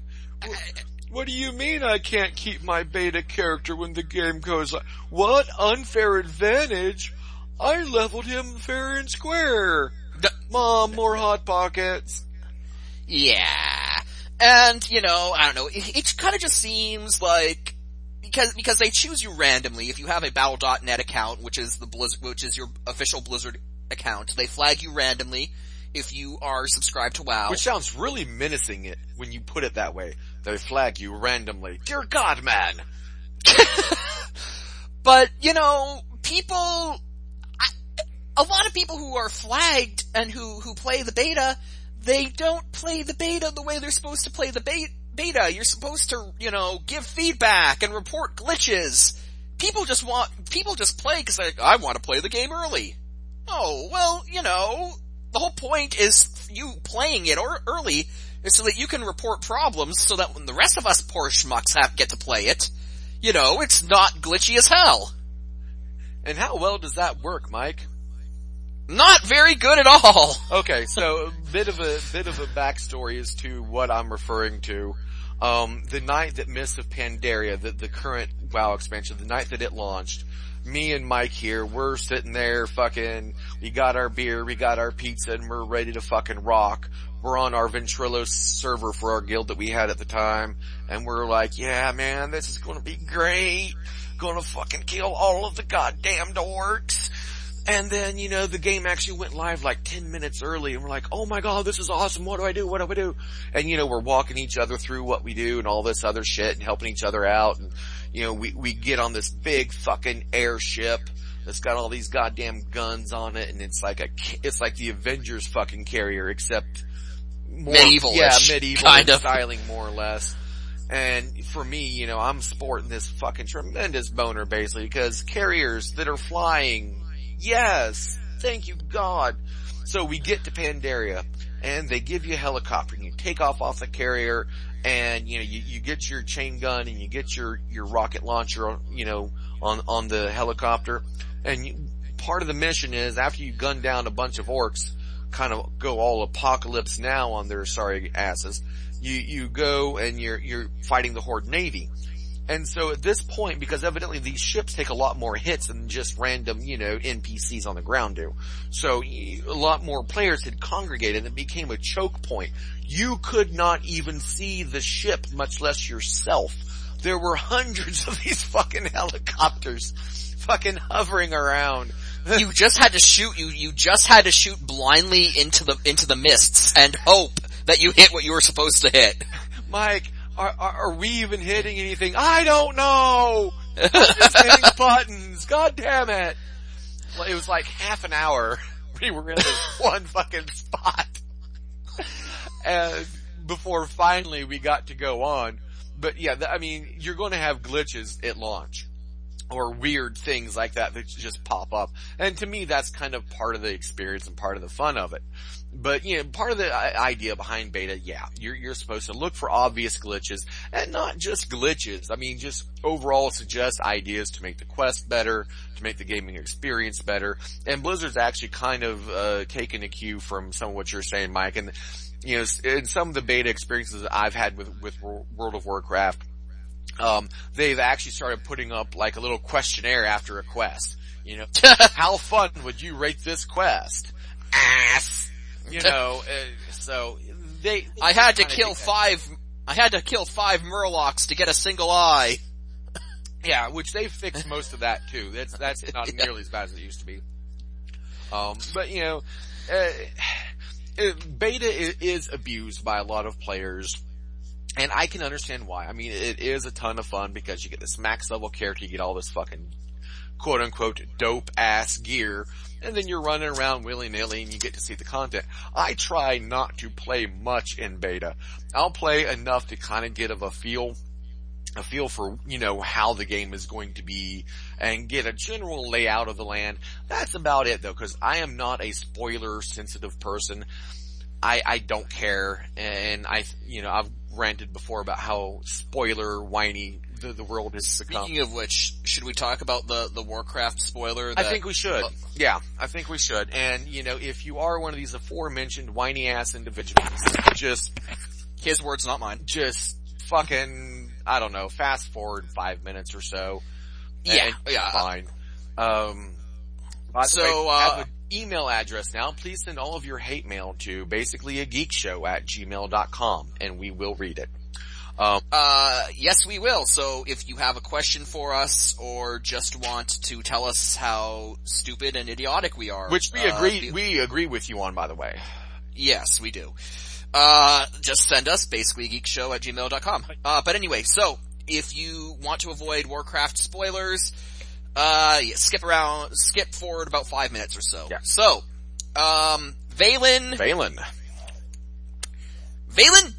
What do you mean I can't keep my beta character when the game goes like, what unfair advantage? I leveled him fair and square. Mom, more hot pockets. Yeah. And, you know, I don't know, it, it kind of just seems like, because, because they choose you randomly, if you have a Battle.net account, which is the Blizzard, which is your official Blizzard account, they flag you randomly if you are subscribed to WoW. Which sounds really menacing it when you put it that way. They flag you randomly. Dear God, man! but, you know, people, I, a lot of people who are flagged and who, who play the beta, they don't play the beta the way they're supposed to play the beta. You're supposed to, you know, give feedback and report glitches. People just want, people just play because like, I want to play the game early. Oh, well, you know, the whole point is you playing it or early is so that you can report problems so that when the rest of us poor schmucks have get to play it, you know, it's not glitchy as hell. And how well does that work, Mike? Not very good at all. Okay, so a bit of a bit of a backstory as to what I'm referring to. Um, the night that Mists of Pandaria, the, the current WoW expansion, the night that it launched, me and Mike here, we're sitting there fucking, we got our beer, we got our pizza, and we're ready to fucking rock. We're on our Ventrilo server for our guild that we had at the time, and we're like, yeah man, this is gonna be great. Gonna fucking kill all of the goddamn dorks. And then, you know, the game actually went live like 10 minutes early and we're like, oh my god, this is awesome, what do I do, what do I do? And you know, we're walking each other through what we do and all this other shit and helping each other out and, you know, we, we get on this big fucking airship that's got all these goddamn guns on it and it's like a, it's like the Avengers fucking carrier except more, medieval yeah, medieval kind of styling more or less. And for me, you know, I'm sporting this fucking tremendous boner basically because carriers that are flying Yes! Thank you God! So we get to Pandaria and they give you a helicopter and you take off off the carrier and you know you, you get your chain gun and you get your your rocket launcher you know on on the helicopter and you, part of the mission is after you gun down a bunch of orcs kind of go all apocalypse now on their sorry asses you you go and you're you're fighting the horde navy and so at this point, because evidently these ships take a lot more hits than just random, you know, NPCs on the ground do. So a lot more players had congregated and it became a choke point. You could not even see the ship, much less yourself. There were hundreds of these fucking helicopters fucking hovering around. you just had to shoot, you, you just had to shoot blindly into the, into the mists and hope that you hit what you were supposed to hit. Mike, are, are, are, we even hitting anything? I don't know! I'm just hitting buttons! God damn it! Well, it was like half an hour. We were in this one fucking spot. And before finally we got to go on. But yeah, I mean, you're going to have glitches at launch or weird things like that that just pop up. And to me, that's kind of part of the experience and part of the fun of it. But you know, part of the idea behind beta, yeah, you're, you're supposed to look for obvious glitches and not just glitches. I mean, just overall suggest ideas to make the quest better, to make the gaming experience better. And Blizzard's actually kind of, uh, taken a cue from some of what you're saying, Mike. And, you know, in some of the beta experiences I've had with, with World of Warcraft, um, they've actually started putting up like a little questionnaire after a quest. You know, how fun would you rate this quest? Ass. You know, uh, so they. I had to kill five. I had to kill five murlocs to get a single eye. Yeah, which they fixed most of that too. That's that's not yeah. nearly as bad as it used to be. Um, but you know, uh, beta is, is abused by a lot of players and I can understand why. I mean, it is a ton of fun because you get this max level character, you get all this fucking quote unquote dope ass gear, and then you're running around willy nilly and you get to see the content. I try not to play much in beta. I'll play enough to kind of get of a feel, a feel for, you know, how the game is going to be and get a general layout of the land. That's about it though, cause I am not a spoiler sensitive person. I, I don't care, and I, you know, I've ranted before about how spoiler whiny the, the world has become. Speaking of which, should we talk about the, the Warcraft spoiler? I think we should. Yeah, I think we should. And, you know, if you are one of these aforementioned whiny ass individuals, just, his words, not mine. just fucking, I don't know, fast forward five minutes or so. Yeah, yeah. Fine. Um, So, way, uh, I have an email address now. Please send all of your hate mail to basically a geek show at gmail.com and we will read it. Um, Uh, yes, we will. So if you have a question for us or just want to tell us how stupid and idiotic we are, which we uh, agree, be- we agree with you on, by the way. yes, we do. Uh, just send us basically geekshow at gmail.com. Uh, but anyway, so if you want to avoid Warcraft spoilers, uh, yeah, skip around, skip forward about five minutes or so. Yeah. So, um, Velen, Velen. Velen,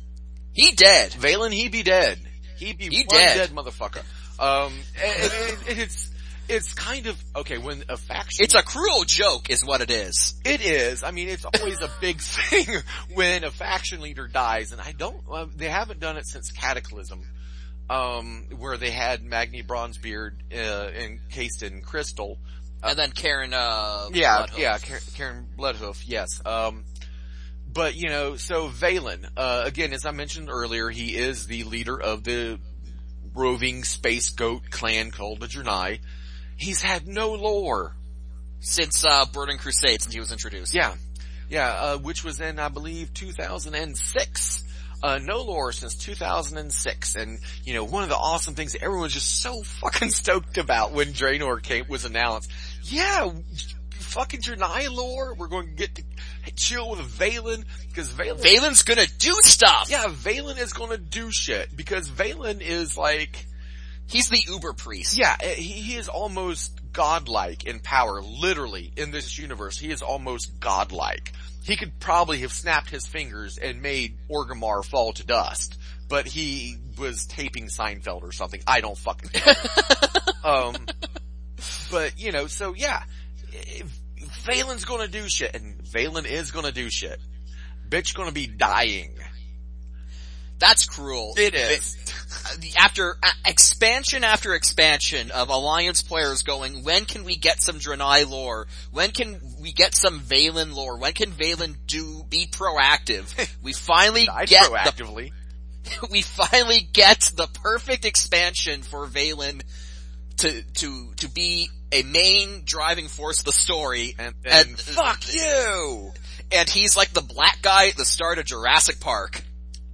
he dead. Velen, he be dead. He be He one dead. dead motherfucker. Um, and- and it's, it's kind of, okay, when a faction It's a cruel joke is what it is. It is. I mean, it's always a big thing when a faction leader dies, and I don't. Uh, they haven't done it since Cataclysm, um, where they had Magni Bronzebeard uh, encased in crystal. And then Cairne, uh, Yeah, Bloodhoof. yeah, Cairne, Cairne Bloodhoof. Yes. Um, but you know, so Velen, uh, again, as I mentioned earlier, he is the leader of the roving space goat clan called the Draenei. He's had no lore. Since, uh, Burning Crusade, since he was introduced. Yeah, yeah, uh, which was in, I believe, 2006. Uh, no lore since 2006. And, you know, one of the awesome things that everyone was just so fucking stoked about when Draenor came, was announced. Yeah, fucking Draenei lore, we're going to get to chill with Velen, because Velen, Velen's gonna do stuff! yeah, Velen is gonna do shit, because Velen is like, He's the Uber priest. yeah, he, he is almost godlike in power, literally, in this universe. He is almost godlike. He could probably have snapped his fingers and made Orgrimmar fall to dust, but he was taping Seinfeld or something. I don't fucking know. um, but you know, so yeah, Velen's gonna do shit, and Velen is gonna do shit. Bitch gonna be dying. That's cruel. It is. After, uh, expansion after expansion of Alliance players going, when can we get some Draenei lore? When can we get some Velen lore? When can Velen do, be proactive? We finally get the proactively. we finally get the perfect expansion for Velen to, to, to be a main driving force of the story. And then, And- fuck you! And he's like the black guy at the start of Jurassic Park.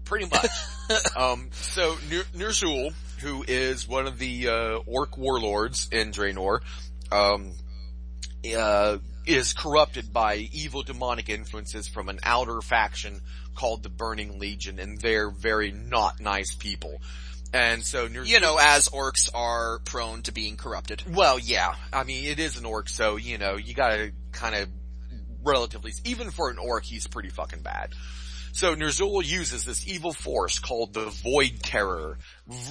Pretty much. um, so Ner'zhul, who is one of the uh, orc warlords in Draenor, um, uh, is corrupted by evil demonic influences from an outer faction called the Burning Legion, and they're very not nice people. And so You know, as orcs are prone to being corrupted. well, yeah, I mean it is an orc, so you know you gotta kind of relatively, even for an orc, he's pretty fucking bad. So Ner'zhul uses this evil force called the Void Terror.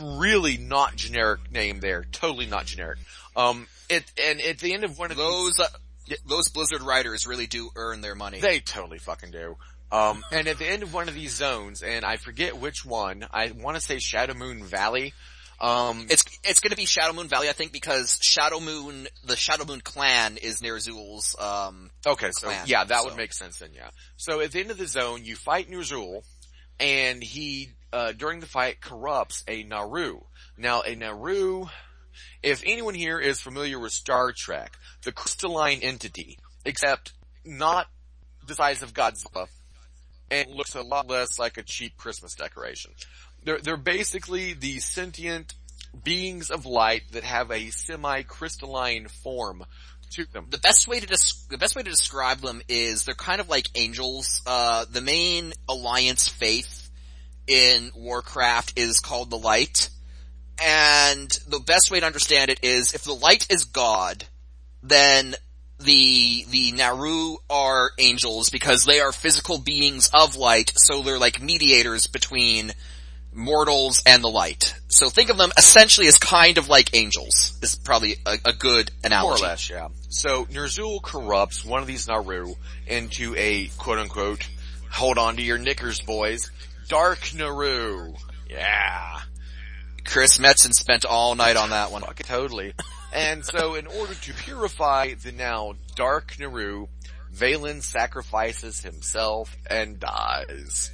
Really not generic name there. Totally not generic. Um, it, and at the end of one of Those, uh, those Blizzard writers really do earn their money. they totally fucking do. Um, and at the end of one of these zones, and I forget which one, I want to say Shadow Moon Valley, um, It's it's going to be Shadow Moon Valley, I think, because Shadow Moon, the Shadow Moon clan is Ner'zhul's. Um, Okay, so clan, yeah, that so. would make sense then, yeah. So at the end of the zone, you fight Ner'zhul, and he, uh, during the fight corrupts a Naaru. Now a Naaru, if anyone here is familiar with Star Trek, the crystalline entity, except not the size of Godzilla, and looks a lot less like a cheap Christmas decoration. They're, they're basically the sentient beings of light that have a semi-crystalline form to them. the best way to des- the best way to describe them is they're kind of like angels. Uh, the main alliance faith in Warcraft is called the Light, and the best way to understand it is if the Light is God, then the the Naaru are angels because they are physical beings of light, so they're like mediators between mortals and the light. So think of them essentially as kind of like angels. Is probably a, a good More or analogy. less, yeah. So Ner'zhul corrupts one of these Naaru into a quote unquote Hold on to your knickers, boys. Dark Naaru. Yeah. Chris Metzen spent all night on that one. Totally. And so in order to purify the now Dark Naaru, Velen sacrifices himself and dies.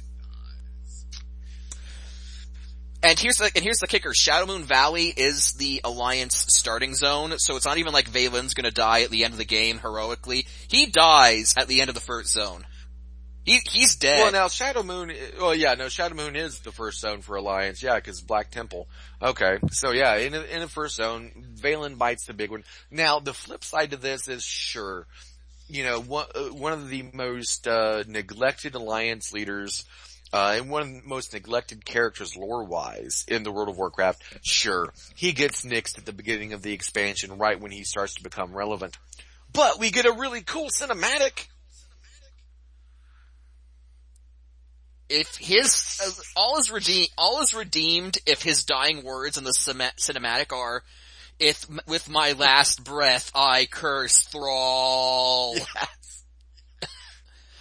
And here's the and here's the kicker: Shadowmoon Valley is the Alliance starting zone, so it's not even like Velen's gonna die at the end of the game heroically. He dies at the end of the first zone. He he's dead. Well, now Shadow Moon. Well, yeah, no, Shadow Moon is the first zone for Alliance. Yeah, because Black Temple. Okay, so yeah, in a, in the first zone, Velen bites the big one. Now the flip side to this is sure, you know, one uh, one of the most uh, neglected Alliance leaders. Uh, and one of the most neglected characters lore-wise in the World of Warcraft, sure, he gets nixed at the beginning of the expansion right when he starts to become relevant. But we get a really cool cinematic if his all is redeemed, all is redeemed if his dying words in the cinematic are, "If with my last breath I curse Thrall." Yes.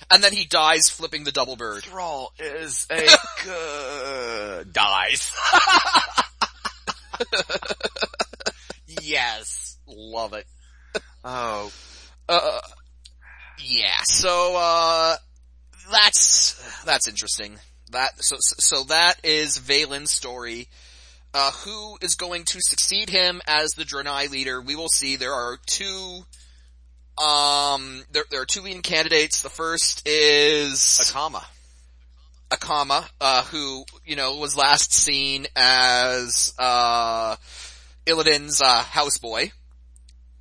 And then he dies flipping the double bird. Thrall is a good dies. yes, love it. Oh, uh, yeah. So, uh, that's that's interesting. That so so that is Velen's story. Uh, who is going to succeed him as the Draenei leader? We will see. There are two um, there, there are two leading candidates. The first is Akama. Akama, uh, who, you know, was last seen as, uh, Illidan's, uh, houseboy.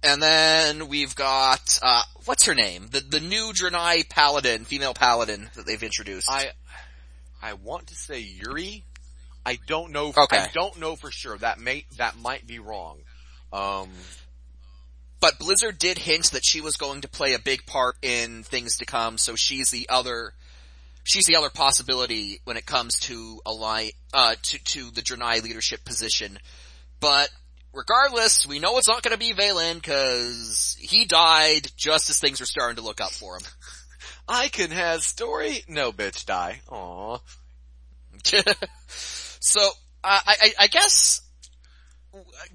And then we've got, uh, what's her name? The, the new Draenei paladin, female paladin that they've introduced. I, I want to say Yuri. I don't know, okay. I don't know for sure. That may, that might be wrong. Um, but Blizzard did hint that she was going to play a big part in things to come, so she's the other, she's the other possibility when it comes to align, uh, to, to the Draenei leadership position. But regardless, we know it's not gonna be Velen cause he died just as things were starting to look up for him. I can have story? No bitch die. Aww. so, uh, I, I, I guess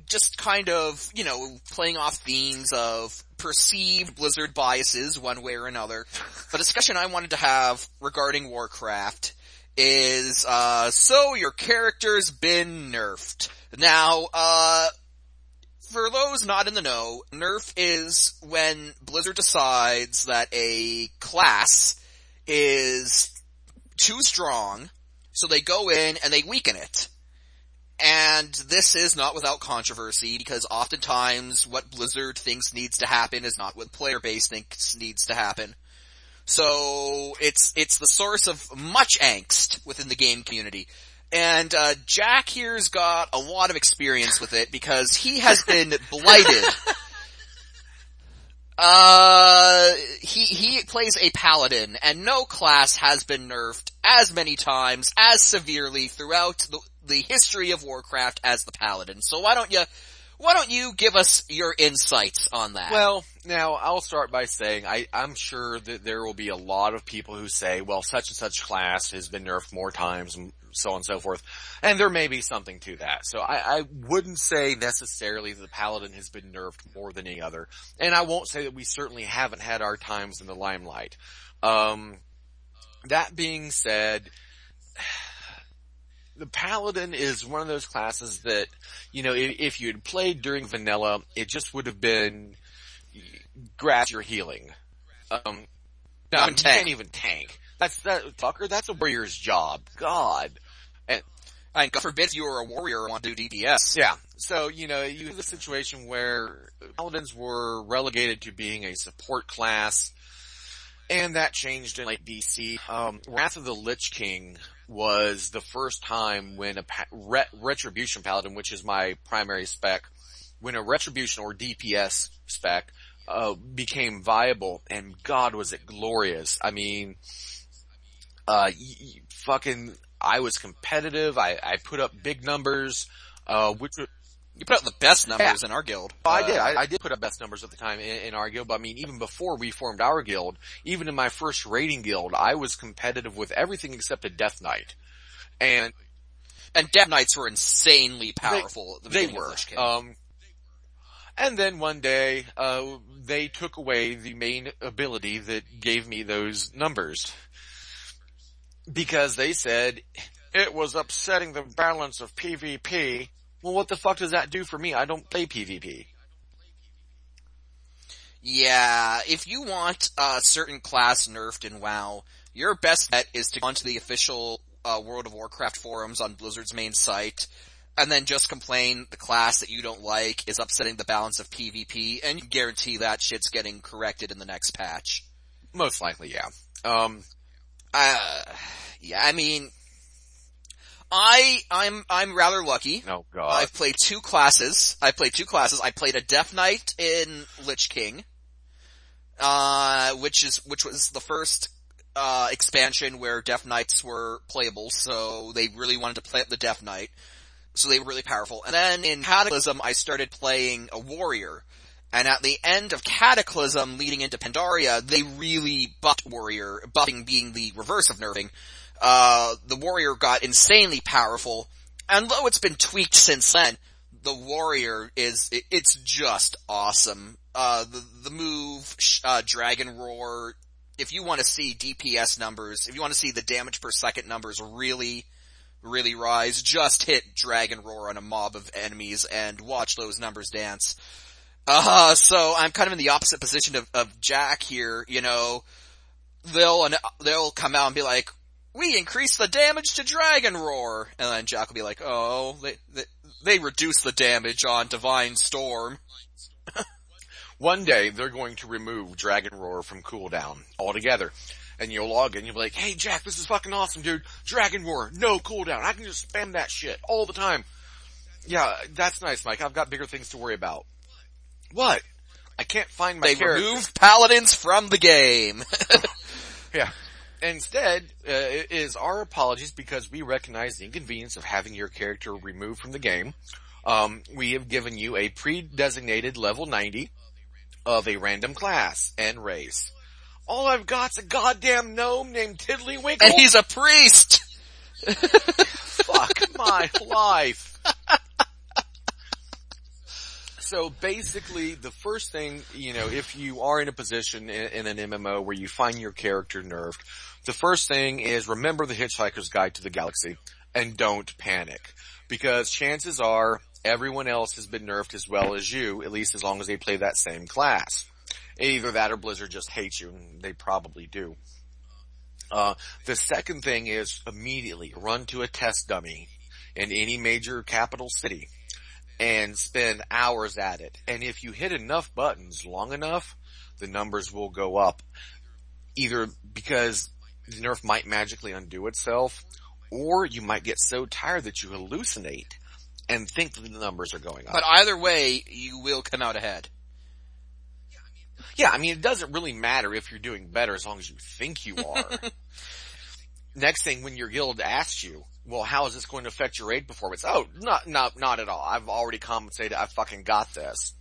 just kind of, you know, playing off themes of perceived Blizzard biases one way or another. The discussion I wanted to have regarding Warcraft is, uh, so your character's been nerfed. Now, uh, for those not in the know, nerf is when Blizzard decides that a class is too strong, so they go in and they weaken it. And this is not without controversy because oftentimes what Blizzard thinks needs to happen is not what player base thinks needs to happen. So it's it's the source of much angst within the game community. And uh, Jack here's got a lot of experience with it because he has been blighted. Uh, he, he plays a paladin and no class has been nerfed as many times, as severely throughout the, the history of Warcraft as the Paladin. So why don't you, why don't you give us your insights on that? Well, now I'll start by saying I, I'm sure that there will be a lot of people who say, well, such and such class has been nerfed more times and so on and so forth. And there may be something to that. So I, I wouldn't say necessarily that the Paladin has been nerfed more than any other. And I won't say that we certainly haven't had our times in the limelight. Um, that being said, the paladin is one of those classes that, you know, if, if you had played during vanilla, it just would have been grab your healing. Um, no, you can't even tank. That's that fucker. That's a warrior's job. God. And, and God forbid you were a warrior and want to do DPS. Yeah. So, you know, you have a situation where paladins were relegated to being a support class, and that changed in like DC. Um, Wrath of the Lich King was the first time when a Re- Retribution Paladin, which is my primary spec, when a Retribution or DPS spec, uh, became viable, and God was it glorious. I mean, uh, fucking, I was competitive, I, I put up big numbers, uh, which, You put up the best numbers yeah. in our guild. Oh, I did. Uh, I, I, did put up best numbers at the time in, in, our guild, but I mean, even before we formed our guild, even in my first raiding guild, I was competitive with everything except a Death Knight. And, and Death Knights were insanely powerful they, the they were. Um, and then one day, uh, they took away the main ability that gave me those numbers. Because they said, it was upsetting the balance of PvP well, what the fuck does that do for me? I don't play PvP. Yeah, if you want a certain class nerfed in WoW, your best bet is to go onto the official uh, World of Warcraft forums on Blizzard's main site, and then just complain the class that you don't like is upsetting the balance of PvP, and you guarantee that shit's getting corrected in the next patch. Most likely, yeah. Um, uh, yeah, I mean, I, I'm, I'm rather lucky. Oh god. I've played two classes. I played two classes. I played a Death Knight in Lich King, uh, which is, which was the first, uh, expansion where Death Knights were playable, so they really wanted to play up the Death Knight. So they were really powerful. And then in Cataclysm, I started playing a warrior. And at the end of Cataclysm leading into Pandaria, they really buffed Warrior, buffing being the reverse of nerfing uh, the warrior got insanely powerful, and though it's been tweaked since then, the warrior is, it, it's just awesome. Uh, the, the move, uh, Dragon Roar, if you want to see DPS numbers, if you want to see the damage per second numbers really, really rise, just hit Dragon Roar on a mob of enemies and watch those numbers dance. Uh, so I'm kind of in the opposite position of, of Jack here, you know, they'll, they'll come out and be like, we increase the damage to Dragon Roar. And then Jack will be like, oh, they, they, they reduce the damage on Divine Storm. One day they're going to remove Dragon Roar from cooldown altogether. And you'll log in, you'll be like, hey Jack, this is fucking awesome dude. Dragon Roar, no cooldown. I can just spam that shit all the time. Yeah, that's nice Mike. I've got bigger things to worry about. What? I can't find my They character. removed paladins from the game. yeah. Instead, uh, is our apologies because we recognize the inconvenience of having your character removed from the game. Um, we have given you a pre-designated level 90 of a random class and race. All I've got's a goddamn gnome named Tiddlywinkel. And he's a priest! Fuck my life. so basically, the first thing, you know, if you are in a position in, in, an MMO where you find your character nerfed, the first thing is remember the Hitchhiker's Guide to the Galaxy and don't panic. Because chances are everyone else has been nerfed as well as you, at least as long as they play that same class. Either that or Blizzard just hates you, and they probably do. Uh, the second thing is immediately run to a test dummy in any major capital city and spend hours at it. And if you hit enough buttons long enough, the numbers will go up. Either because the nerf might magically undo itself, or you might get so tired that you hallucinate and think that the numbers are going up. But either way, you will come out ahead. Yeah, I mean, it doesn't really matter if you're doing better as long as you think you are. Next thing, when your guild asks you, well, how is this going to affect your raid performance? Oh, not, not, not at all. I've already compensated. I fucking got this.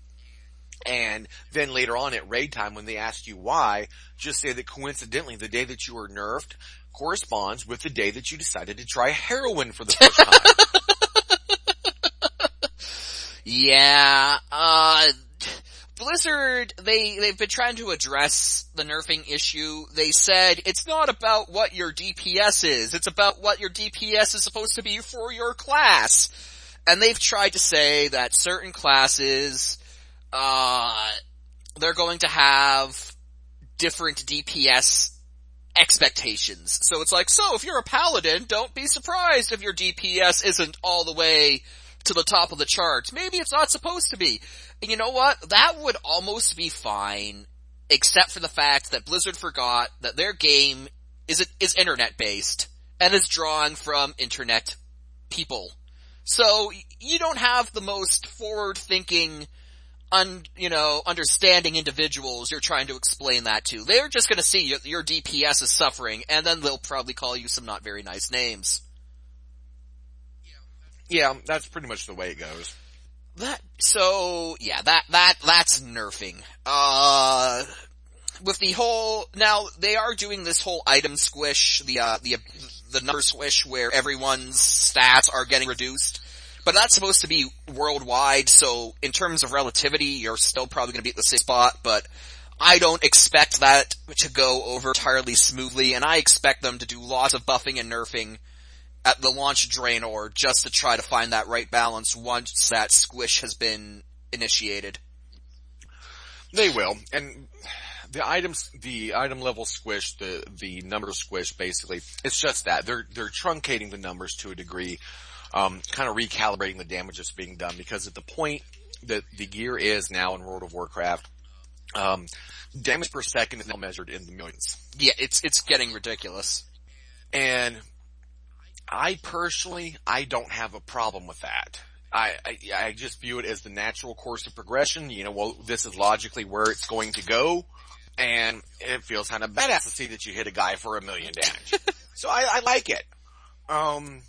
And then later on at raid time when they ask you why, just say that coincidentally the day that you were nerfed corresponds with the day that you decided to try heroin for the first time. yeah, uh, Blizzard, they, they've been trying to address the nerfing issue. They said it's not about what your DPS is, it's about what your DPS is supposed to be for your class. And they've tried to say that certain classes uh, they're going to have different DPS expectations. So it's like, so if you're a paladin, don't be surprised if your DPS isn't all the way to the top of the charts. Maybe it's not supposed to be. And you know what? That would almost be fine, except for the fact that Blizzard forgot that their game is, is internet based and is drawing from internet people. So you don't have the most forward thinking un, you know, understanding individuals you're trying to explain that to. They're just gonna see your, your DPS is suffering and then they'll probably call you some not very nice names. Yeah, that's pretty much the way it goes. That, so, yeah, that, that, that's nerfing. Uh, with the whole, now, they are doing this whole item squish, the, uh, the, the number squish where everyone's stats are getting reduced. But that's supposed to be worldwide, so in terms of relativity, you're still probably gonna be at the same spot, but I don't expect that to go over entirely smoothly, and I expect them to do lots of buffing and nerfing at the launch Draenor just to try to find that right balance once that squish has been initiated. They will, and the items, the item level squish, the, the number squish basically, it's just that. They're, they're truncating the numbers to a degree, um, kind of recalibrating the damage that's being done because at the point that the gear is now in World of Warcraft, um, damage per second is now measured in the millions. Yeah, it's, it's getting ridiculous. And I personally, I don't have a problem with that. I, I, I just view it as the natural course of progression. You know, well, this is logically where it's going to go. And it feels kind of badass to see that you hit a guy for a million damage. so I, I like it. Um,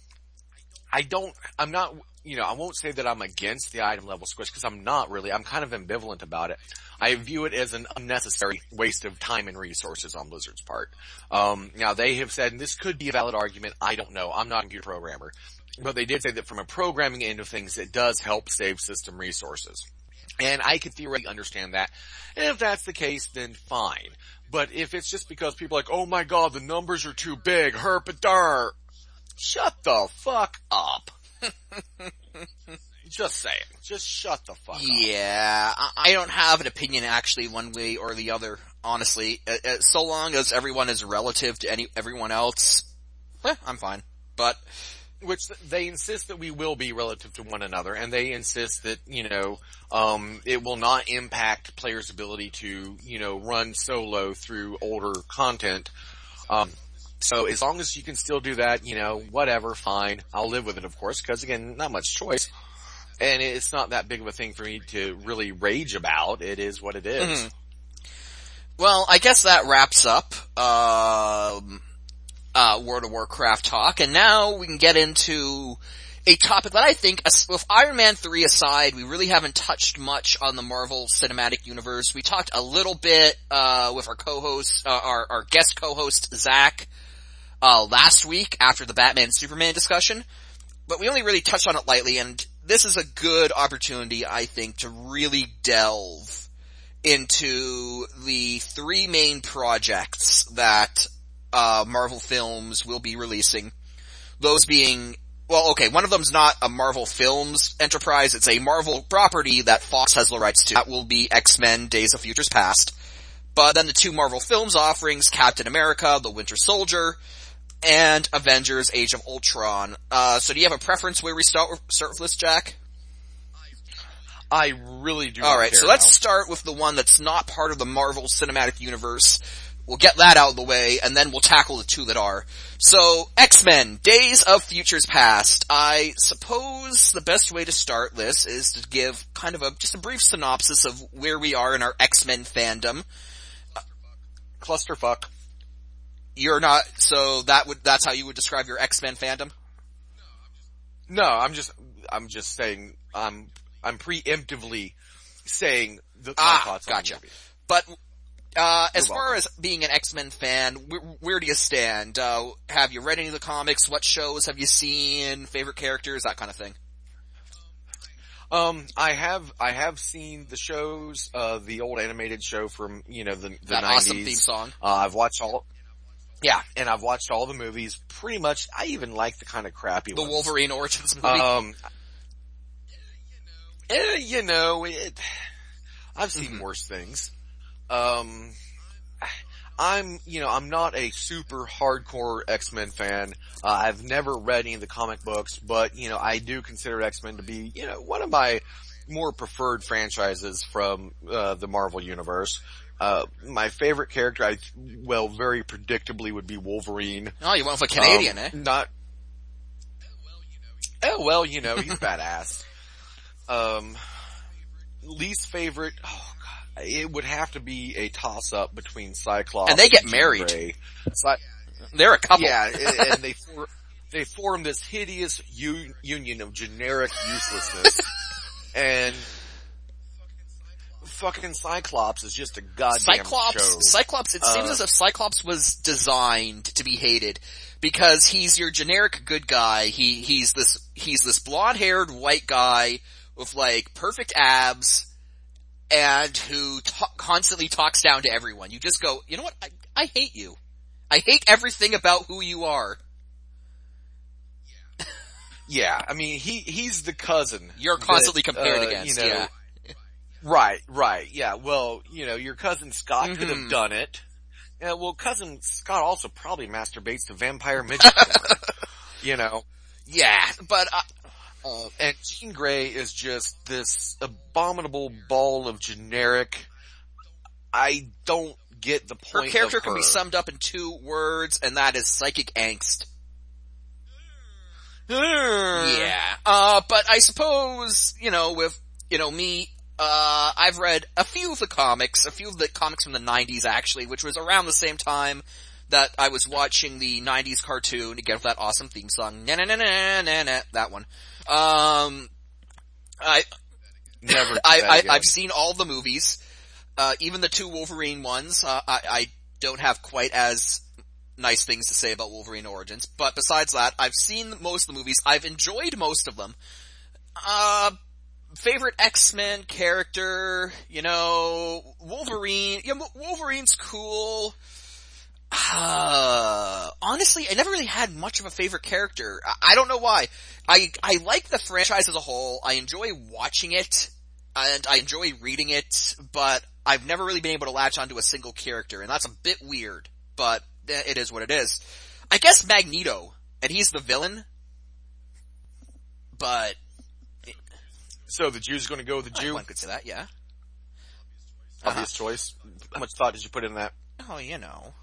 I don't, I'm not, you know, I won't say that I'm against the item level squish because I'm not really. I'm kind of ambivalent about it. I view it as an unnecessary waste of time and resources on Blizzard's part. Um, now they have said, and this could be a valid argument, I don't know, I'm not a computer programmer, but they did say that from a programming end of things, it does help save system resources. And I could theoretically understand that. And if that's the case, then fine. But if it's just because people are like, oh my god, the numbers are too big, herp shut the fuck up. Just saying. Just shut the fuck yeah, up. I don't have an opinion actually one way or the other, honestly. Uh, uh, so long as everyone is relative to any, everyone else, eh, I'm fine. But, which they insist that we will be relative to one another, and they insist that, you know, um, it will not impact players' ability to, you know, run solo through older content. Um, so as long as you can still do that, you know, whatever, fine. I'll live with it, of course, because again, not much choice and it's not that big of a thing for me to really rage about. It is what it is. Mm-hmm. Well, I guess that wraps up um, uh, World of Warcraft talk, and now we can get into a topic that I think, with Iron Man 3 aside, we really haven't touched much on the Marvel Cinematic Universe. We talked a little bit, uh, with our co-host, uh, our, our guest co-host, Zach, uh, last week after the Batman Superman discussion, but we only really touched on it lightly, and this is a good opportunity, I think, to really delve into the three main projects that uh, Marvel Films will be releasing. Those being, well, okay, one of them's not a Marvel Films enterprise, it's a Marvel property that Fox has the rights to. That will be X-Men Days of Futures Past. But then the two Marvel Films offerings, Captain America, The Winter Soldier, and Avengers Age of Ultron. Uh, so do you have a preference where we start with, start with this, Jack? I really do. Alright, so let's now. start with the one that's not part of the Marvel Cinematic Universe. We'll get that out of the way, and then we'll tackle the two that are. So, X-Men, Days of Futures Past. I suppose the best way to start this is to give kind of a, just a brief synopsis of where we are in our X-Men fandom. Clusterfuck. You're not, so that would, that's how you would describe your X-Men fandom? No, I'm just, I'm just saying, I'm, I'm preemptively saying the, ah, thoughts gotcha. But, uh, as far as being an X-Men fan, where, where do you stand? Uh, have you read any of the comics? What shows have you seen? Favorite characters? That kind of thing. Um, I have, I have seen the shows, uh, the old animated show from, you know, the, the that 90s. awesome theme song. Uh, I've watched all, yeah, and I've watched all the movies. Pretty much, I even like the kind of crappy the ones. Wolverine Origins movie. Um, eh, you know, it, I've seen Mhm. worse things. Um, I'm, you know, I'm not a super hardcore X-Men fan. Uh, I've never read any of the comic books, but, you know, I do consider X-Men to be, you know, one of my more preferred franchises from, uh, the Marvel Universe. Uh, my favorite character, I, well, very predictably would be Wolverine. oh, you went with a Canadian, Um, eh? Not. Oh well, you know he's badass. Um, least favorite. Oh god, it would have to be a toss up between Cyclops And they get Jean married. Cy- They're a couple. yeah, and and they for, they form this hideous u- union of generic uselessness. and fucking Cyclops is just a goddamn Cyclops, show. Cyclops, it seems Uh, as if Cyclops was designed to be hated because he's your generic good guy. He, he's this, he's this blonde haired white guy with like perfect abs and who ta- constantly talks down to everyone. You just go, you know what? I, I hate you. I hate everything about who you are. yeah, I mean he he's the cousin. You're that, constantly compared uh, against, You know, yeah. Right, right, yeah. Well, you know, your cousin Scott could Mhm. have done it. Yeah, well, cousin Scott also probably masturbates to vampire midget. You know, Yeah, but, uh, uh, and Jean Grey is just this abominable ball of generic. I don't get the point. her character can be summed up in two words and that is psychic angst. Yeah. Yeah. Uh, but I suppose, you know, with, you know, me, uh, I've read a few of the comics, a few of the comics from the 90s actually, which was around the same time that I was watching the 90s cartoon, again with that awesome theme song, na na na na na na, that one. Um, I, Never. I, I, I've seen all the movies, uh, even the two Wolverine ones. Uh, I, I don't have quite as nice things to say about Wolverine Origins, but besides that, I've seen most of the movies. I've enjoyed most of them. Uh, favorite X-Men character, you know, Wolverine, yeah, Wolverine's cool. Uh, honestly, I never really had much of a favorite character. I, I don't know why. I, I like the franchise as a whole. I enjoy watching it, and I enjoy reading it, but I've never really been able to latch onto a single character, and that's a bit weird, but eh, it is what it is. I guess Magneto, and he's the villain, but So the Jew's going to go with the Jew. one could say that, yeah. Obvious choice. How much thought did you put in that? Oh, you know.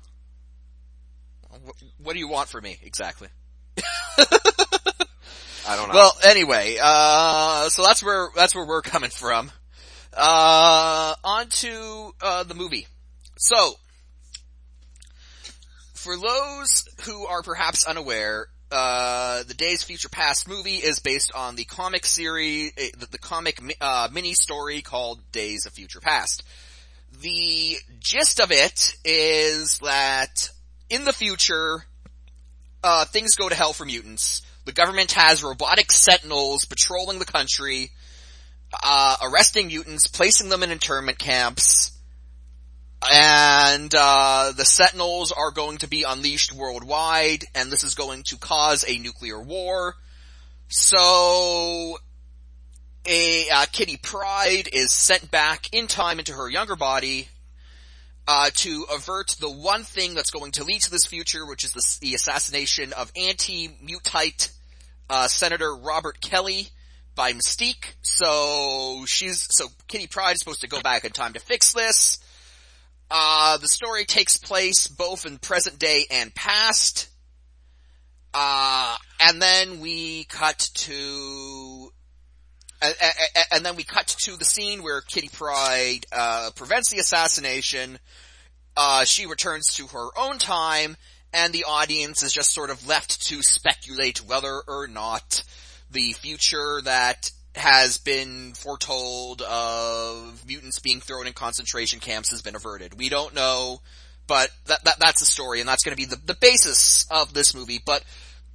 What, what do you want from me, exactly? I don't know. Well, anyway, uh, so that's where, that's where we're coming from. Uh, on to, uh, the movie. So, for those who are perhaps unaware, uh, the Days Future Past movie is based on the comic series, eh, the, the comic, uh, mini story called Days of Future Past. The gist of it is that in the future, uh, things go to hell for mutants. The government has robotic sentinels patrolling the country, uh, arresting mutants, placing them in internment camps, and, uh, the sentinels are going to be unleashed worldwide, and this is going to cause a nuclear war. So, a, uh, Kitty Pryde is sent back in time into her younger body, uh, to avert the one thing that's going to lead to this future, which is the, the assassination of anti-mutite, uh, Senator Robert Kelly by Mystique. So she's, so Kitty Pryde is supposed to go back in time to fix this. Uh, the story takes place both in present day and past. Uh, and then we cut to and, then we cut to the scene where Kitty Pryde uh, prevents the assassination. Uh, she returns to her own time, and the audience is just sort of left to speculate whether or not the future that has been foretold of mutants being thrown in concentration camps has been averted. We don't know, but that, that that's the story, and that's going to be the, the basis of this movie. But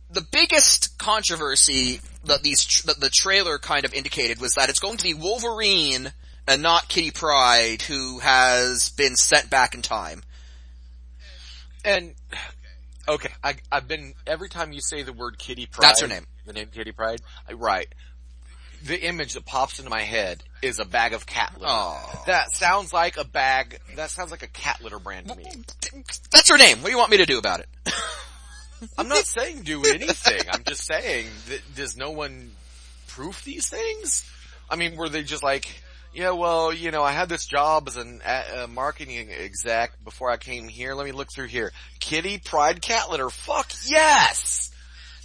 the biggest controversy that these tr- that the trailer kind of indicated was that it's going to be Wolverine and not Kitty Pryde who has been sent back in time. And okay, I, I've been every time you say the word Kitty Pryde. That's her name. The name Kitty Pryde. I, right. The image that pops into my head is a bag of cat litter. Oh, That sounds like a bag. That sounds like a cat litter brand to me. that's her name. What do you want me to do about it? I'm not saying do anything. I'm just saying that does no one proof these things? I mean, were they just like, yeah, well, you know, I had this job as an uh, marketing exec before I came here. Let me look through here. Kitty Pryde cat litter. Fuck yes!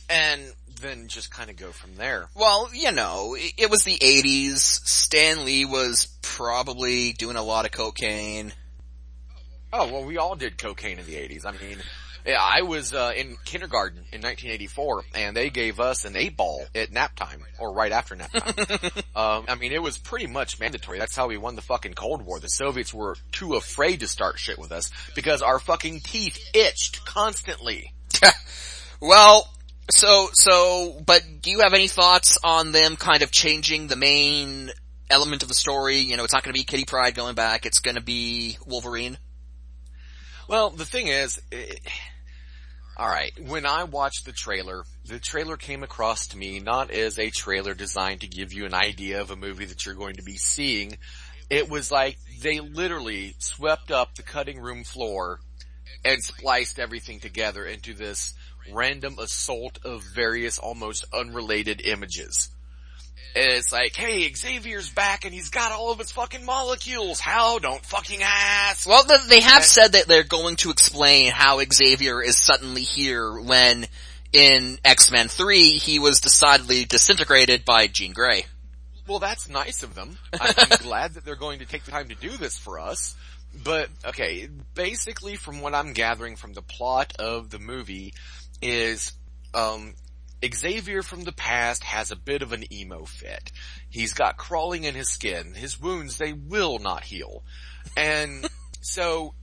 And then just kind of go from there. Well, you know, it, it was the 80s. Stan Lee was probably doing a lot of cocaine. Oh, well, we all did cocaine in the 80s. I mean, Yeah, I was uh, in kindergarten in 1984, and they gave us an eight ball at nap time, or right after nap time. um, I mean, it was pretty much mandatory. That's how we won the fucking Cold War. The Soviets were too afraid to start shit with us because our fucking teeth itched constantly. well, so, so, but do you have any thoughts on them kind of changing the main element of the story? You know, it's not going to be Kitty Pryde going back. It's going to be Wolverine. Well, the thing is, it, alright, when I watched the trailer, the trailer came across to me not as a trailer designed to give you an idea of a movie that you're going to be seeing. It was like they literally swept up the cutting room floor and spliced everything together into this random assault of various almost unrelated images. It's like, hey, Xavier's back and he's got all of his fucking molecules. How? Don't fucking ask. Well, they have said that they're going to explain how Xavier is suddenly here when in X-Men 3 he was decidedly disintegrated by Jean Grey. Well, that's nice of them. I'm glad that they're going to take the time to do this for us. But, okay, basically from what I'm gathering from the plot of the movie is, um, Xavier from the past has a bit of an emo fit. He's got crawling in his skin. His wounds, they will not heal. And so,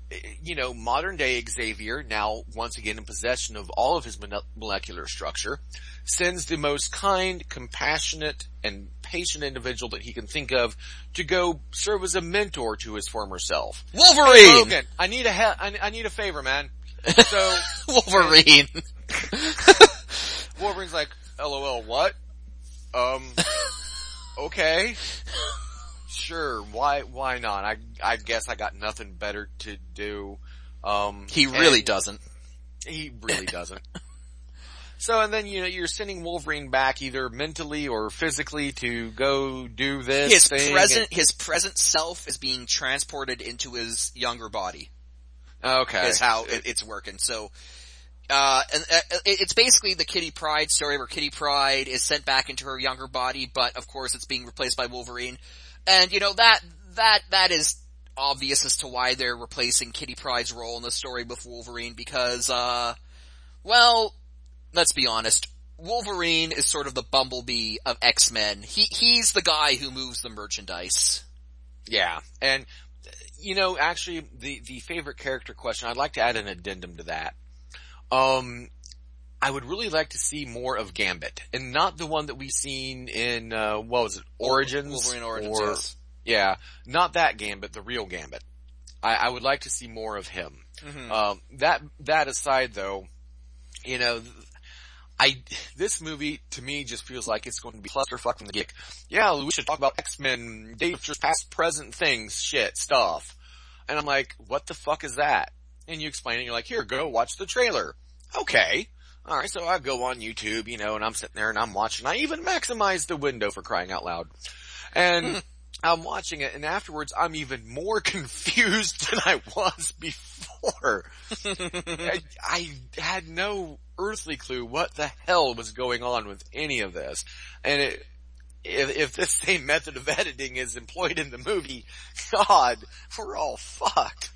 you know, modern day Xavier, now once again in possession of all of his molecular structure, sends the most kind, compassionate, and patient individual that he can think of to go serve as a mentor to his former self. Wolverine! Hey, Logan, I need a he- I, I need a favor, man. So, Wolverine. Wolverine's like, lol, what? Um, okay. Sure, why, why not? I, I guess I got nothing better to do. Um, he really doesn't. He really doesn't. So and then you know you're sending Wolverine back either mentally or physically to go do this. His thing present his present self is being transported into his younger body. Okay, is how it, it's working. So uh, and uh, it's basically the Kitty Pryde story where Kitty Pryde is sent back into her younger body, but of course it's being replaced by Wolverine. And you know, that, that, that is obvious as to why they're replacing Kitty Pryde's role in the story with Wolverine because, uh, well, let's be honest, Wolverine is sort of the bumblebee of X-Men. He, he's the guy who moves the merchandise. Yeah, and, you know, actually, the, the favorite character question, I'd like to add an addendum to that. Um, I would really like to see more of Gambit, and not the one that we've seen in uh, what was it, Origins? Wolverine Origins. Or, yes. Yeah, not that Gambit, the real Gambit. I, I would like to see more of him. Mm-hmm. Um, that that aside, though, you know, I this movie to me just feels like it's going to be clusterfuck from the get. Yeah, we should talk about X Men, just past, present things, shit, stuff. And I'm like, what the fuck is that? And you explain it, you're like, here, go watch the trailer. Okay. Alright, so I go on YouTube, you know, and I'm sitting there and I'm watching. I even maximize the window for crying out loud. And hmm. I'm watching it and afterwards I'm even more confused than I was before. I, I had no earthly clue what the hell was going on with any of this. And it, if, if this same method of editing is employed in the movie, God, we're all fucked.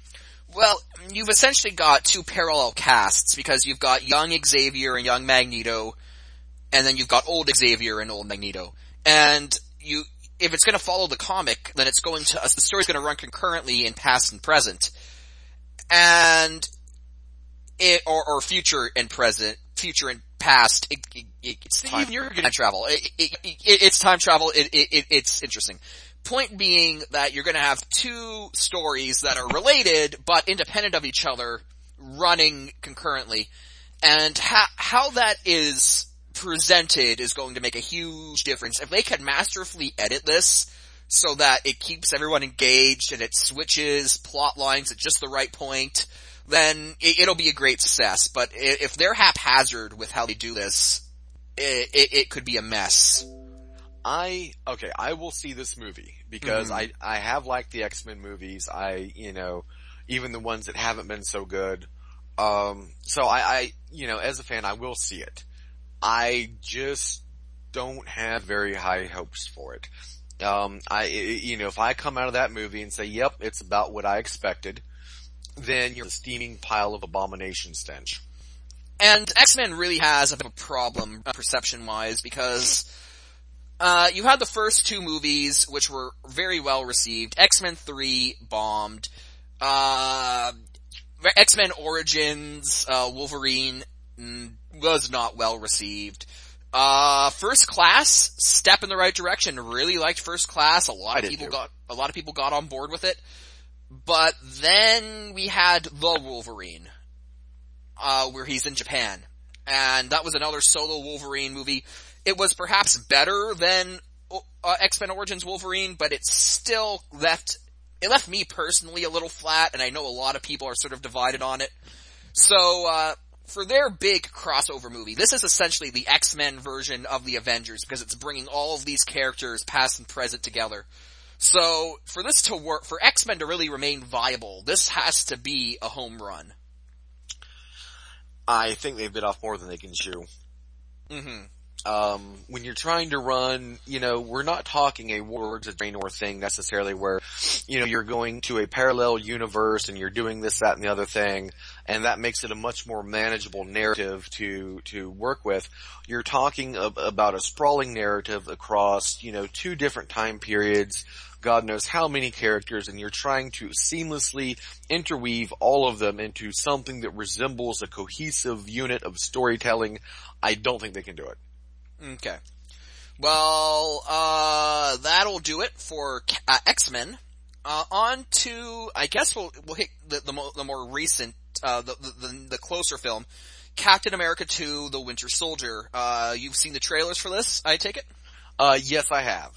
Well, you've essentially got two parallel casts because you've got young Xavier and young Magneto, and then you've got old Xavier and old Magneto. And you, if it's gonna follow the comic, then it's going to, the story's gonna run concurrently in past and present. And it, or, or future and present, future and past, it, it, it's time, you're time travel. it's time travel, it's interesting. Point being that you're gonna have two stories that are related, but independent of each other, running concurrently. And how, how that is presented is going to make a huge difference. If they can masterfully edit this, so that it keeps everyone engaged and it switches plot lines at just the right point, then it, will be a great success. But if they're haphazard with how they do this, it, it, it could be a mess. I, okay, I will see this movie because mm-hmm. I, I have liked the X-Men movies. I, you know, even the ones that haven't been so good. Um, so I, I, you know, as a fan, I will see it. I just don't have very high hopes for it. Um, I, you know, if I come out of that movie and say, yep, it's about what I expected, then you're a steaming pile of abomination stench. And X-Men really has a bit of a problem uh, perception-wise because uh, you had the first two movies which were very well received. X-Men 3 bombed. Uh, X-Men Origins, uh, Wolverine mm, was not well received. Uh, First Class, step in the right direction. Really liked First Class. A lot of people too. got, a lot of people got on board with it. But then we had The Wolverine, uh, where he's in Japan. And that was another solo Wolverine movie. It was perhaps better than uh, X-Men Origins Wolverine, but it still left, it left me personally a little flat, and I know a lot of people are sort of divided on it. So, uh, for their big crossover movie, this is essentially the X-Men version of the Avengers because it's bringing all of these characters, past and present, together. So, for this to work, for X-Men to really remain viable, this has to be a home run. I think they've bit off more than they can chew. Mm-hmm. Um, when you're trying to run, you know, we're not talking a Warlords of Draenor thing necessarily where, you know, you're going to a parallel universe and you're doing this, that, and the other thing, and that makes it a much more manageable narrative to, to work with. You're talking ab- about a sprawling narrative across, you know, two different time periods, God knows how many characters and you're trying to seamlessly interweave all of them into something that resembles a cohesive unit of storytelling. I don't think they can do it. Okay. Well, uh, that'll do it for uh, X-Men. Uh, on to, I guess we'll, we'll hit the, the, mo- the more recent, uh, the, the, the, closer film, Captain America 2, The Winter Soldier. Uh, you've seen the trailers for this, I take it? Uh, yes, I have.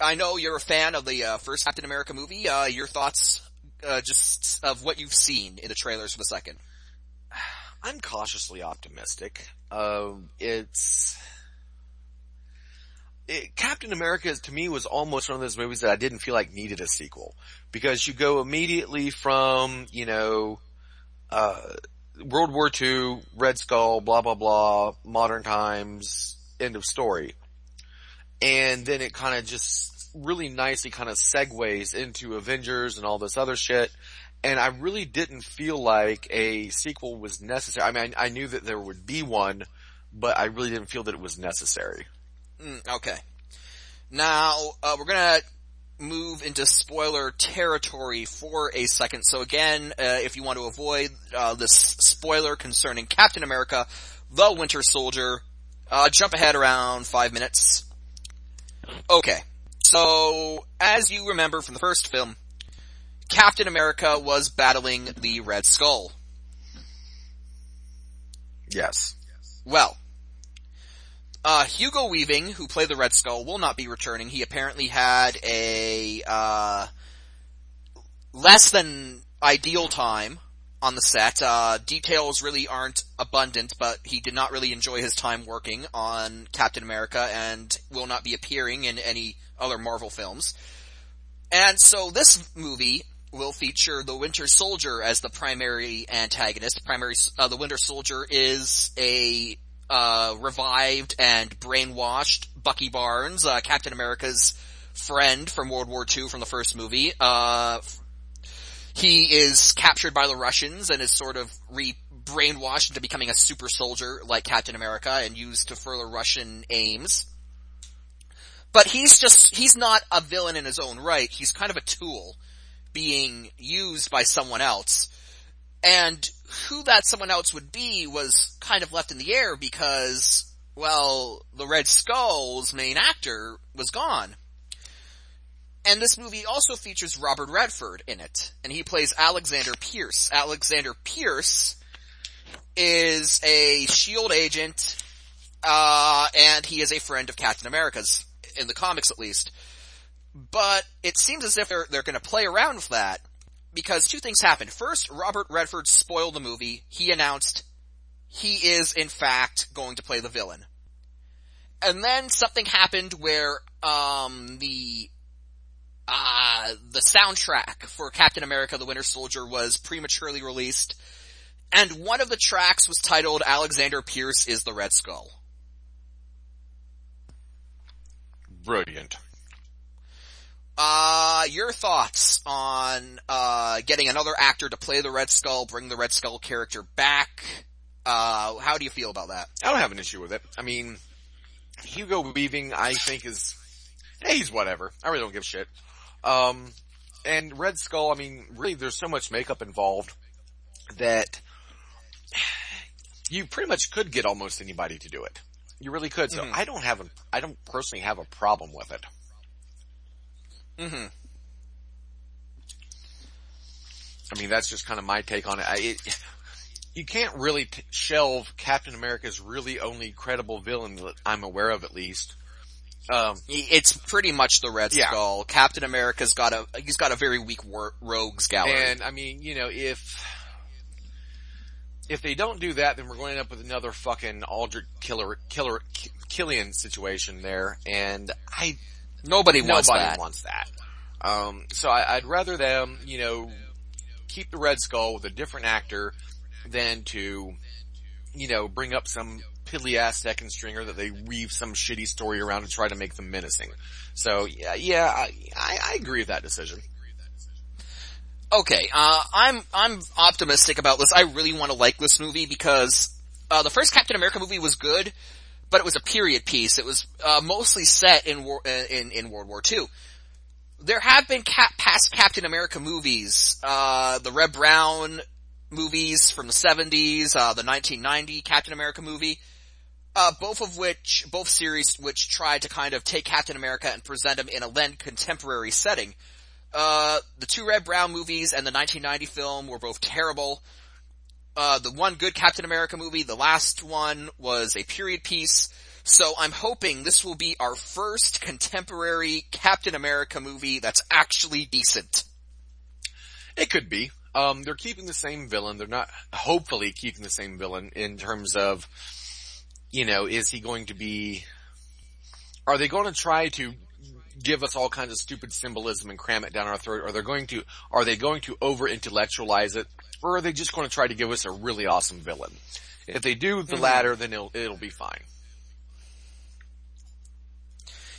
I know you're a fan of the uh, first Captain America movie. Uh, your thoughts, uh, just of what you've seen in the trailers for the second. I'm cautiously optimistic. Um, it's it, Captain America to me was almost one of those movies that I didn't feel like needed a sequel because you go immediately from you know uh, World War II, Red Skull, blah blah blah, modern times, end of story and then it kind of just really nicely kind of segues into Avengers and all this other shit. And I really didn't feel like a sequel was necessary. I mean, I, I knew that there would be one, but I really didn't feel that it was necessary. Mm, okay. Now, uh, we're gonna move into spoiler territory for a second. So again, uh, if you want to avoid uh, this spoiler concerning Captain America, the Winter Soldier, uh, jump ahead around five minutes. Okay. So, as you remember from the first film, Captain America was battling the Red Skull. Yes. Well, uh, Hugo Weaving, who played the Red Skull, will not be returning. He apparently had a, uh, less than ideal time on the set. Uh, details really aren't abundant, but he did not really enjoy his time working on Captain America and will not be appearing in any other Marvel films. And so this movie will feature the Winter Soldier as the primary antagonist. Primary, uh, the Winter Soldier is a uh, revived and brainwashed Bucky Barnes, uh, Captain America's friend from World War II from the first movie, uh, he is captured by the Russians and is sort of re brainwashed into becoming a super soldier like Captain America and used to further Russian aims. But he's just, he's not a villain in his own right. He's kind of a tool being used by someone else. And who that someone else would be was kind of left in the air because, well, the Red Skull's main actor was gone. And this movie also features Robert Redford in it, and he plays Alexander Pierce. Alexander Pierce is a SHIELD agent, uh, and he is a friend of Captain America's, in the comics at least. But it seems as if they're, they're gonna play around with that, because two things happened. First, Robert Redford spoiled the movie. He announced he is in fact going to play the villain. And then something happened where, um, the uh, the soundtrack for Captain America the Winter Soldier was prematurely released, and one of the tracks was titled Alexander Pierce is the Red Skull. Brilliant. Uh, your thoughts on, uh, getting another actor to play the Red Skull, bring the Red Skull character back? Uh, how do you feel about that? I don't have an issue with it. I mean, Hugo Weaving, I think is, hey, he's whatever. I really don't give a shit. Um, and Red Skull, I mean, really there's so much makeup involved that you pretty much could get almost anybody to do it. You really could. So Mhm. I don't have a, I don't personally have a problem with it. Hmm I mean, that's just kind of my take on it. I, it you can't really t- shelve Captain America's really only credible villain that I'm aware of at least. Um, It's pretty much the Red Yeah. Skull. Captain America's got a, he's got a very weak wor- rogues gallery. and I mean, you know, if, if they don't do that, then we're going to end up with another fucking Aldrich killer, killer, Killian situation there, and I Nobody wants Nobody that. wants that. Um, so I, I'd rather them, you know, keep the Red Skull with a different actor than to, you know, bring up some piddly ass second stringer that they weave some shitty story around to try to make them menacing. So yeah, yeah, I, I, I agree with that decision. Okay, uh, I'm, I'm optimistic about this. I really want to like this movie because, uh, the first Captain America movie was good, but it was a period piece. It was, uh, mostly set in war, in, in World War II. There have been cap- past Captain America movies, uh, the Reb Brown movies from the 70s, uh, the 1990 Captain America movie, uh, both of which, both series which tried to kind of take Captain America and present him in a then contemporary setting. Uh, the two Reb Brown movies and the 1990 film were both terrible. Uh, the one good Captain America movie, the last one was a period piece. So I'm hoping this will be our first contemporary Captain America movie that's actually decent. It could be. Um, they're keeping the same villain. They're not, hopefully keeping the same villain in terms of, you know, is he going to be, are they going to try to give us all kinds of stupid symbolism and cram it down our throat? Are they going to, are they going to over intellectualize it? Or are they just going to try to give us a really awesome villain? If they do the Mhm. latter, then it'll, it'll be fine.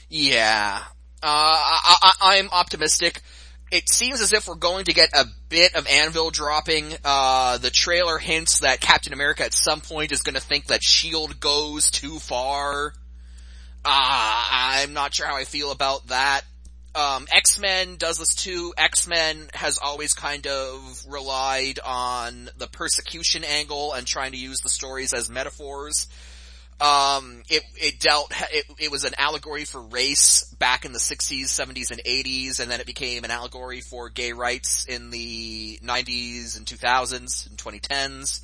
Yeah. Uh, I, I, I'm optimistic. It seems as if we're going to get a bit of Anvil dropping. Uh, the trailer hints that Captain America at some point is gonna think that SHIELD goes too far. Uh, I'm not sure how I feel about that. Um, X-Men does this too. X-Men has always kind of relied on the persecution angle and trying to use the stories as metaphors. Um, it, it dealt, it, it was an allegory for race back in the 60s, 70s, and 80s, and then it became an allegory for gay rights in the 90s and 2000s and 2010s.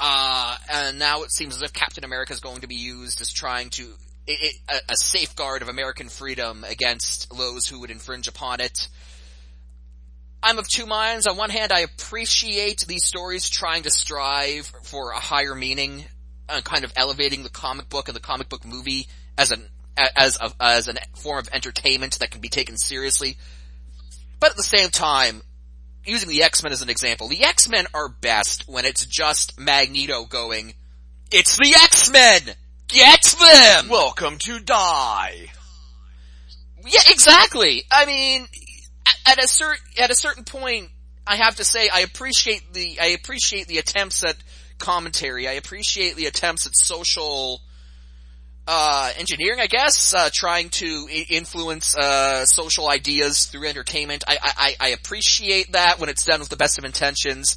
Uh, and now it seems as if Captain America is going to be used as trying to, it, it, a, safeguard of American freedom against those who would infringe upon it. I'm of two minds. On one hand, I appreciate these stories trying to strive for a higher meaning and kind of elevating the comic book and the comic book movie as an as a, as a form of entertainment that can be taken seriously. But at the same time, using the X-Men as an example, the X-Men are best when it's just Magneto going, "It's the X-Men! Get them!" Welcome to Die! Yeah, exactly. I mean, at, at a certain at a certain point, I have to say I appreciate the I appreciate the attempts at commentary. I appreciate the attempts at social uh engineering, I guess, uh trying to I- influence uh social ideas through entertainment. I I- I appreciate that when it's done with the best of intentions.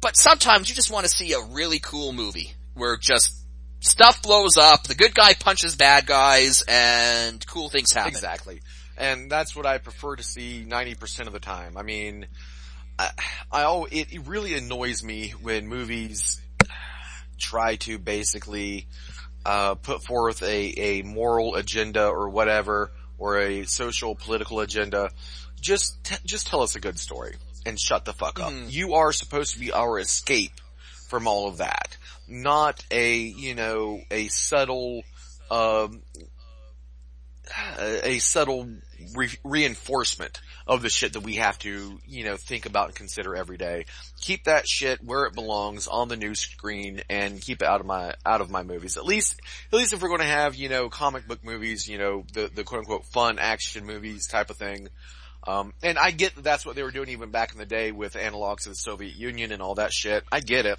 But sometimes you just want to see a really cool movie where just stuff blows up, the good guy punches bad guys, and cool things happen. Exactly. And that's what I prefer to see 90% of the time. I mean, I, I it, it really annoys me when movies try to basically, uh, put forth a, a moral agenda or whatever, or a social political agenda. Just, t- just tell us a good story and shut the fuck up. Mhm. You are supposed to be our escape from all of that. Not a, you know, a subtle, um, a subtle re- reinforcement of the shit that we have to, you know, think about and consider every day. Keep that shit where it belongs on the news screen and keep it out of my, out of my movies. At least, at least if we're going to have, you know, comic book movies, you know, the, the quote unquote fun action movies type of thing. Um, and I get that that's what they were doing even back in the day with analogs of the Soviet Union and all that shit. I get it.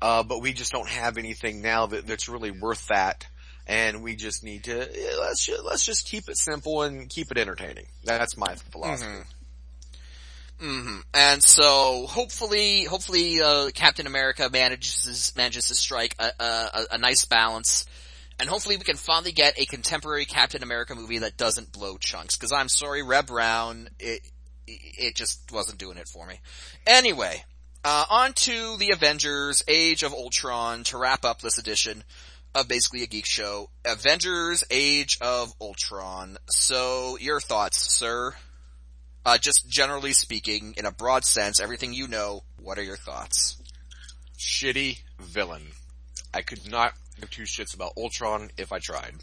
Uh, but we just don't have anything now that, that's really worth that. And we just need to, let's just, let's just keep it simple and keep it entertaining. That's my philosophy. Mm-hmm. Mm-hmm. And so hopefully, hopefully, uh, Captain America manages, manages to strike a, a, a nice balance. And hopefully we can finally get a contemporary Captain America movie that doesn't blow chunks. Cause I'm sorry, Reb Brown, it, it just wasn't doing it for me. Anyway, uh, on to the Avengers Age of Ultron to wrap up this edition of basically a geek show. Avengers Age of Ultron. So, your thoughts, sir? Uh, just generally speaking, in a broad sense, everything you know, what are your thoughts? Shitty villain. I could not give two shits about Ultron if I tried.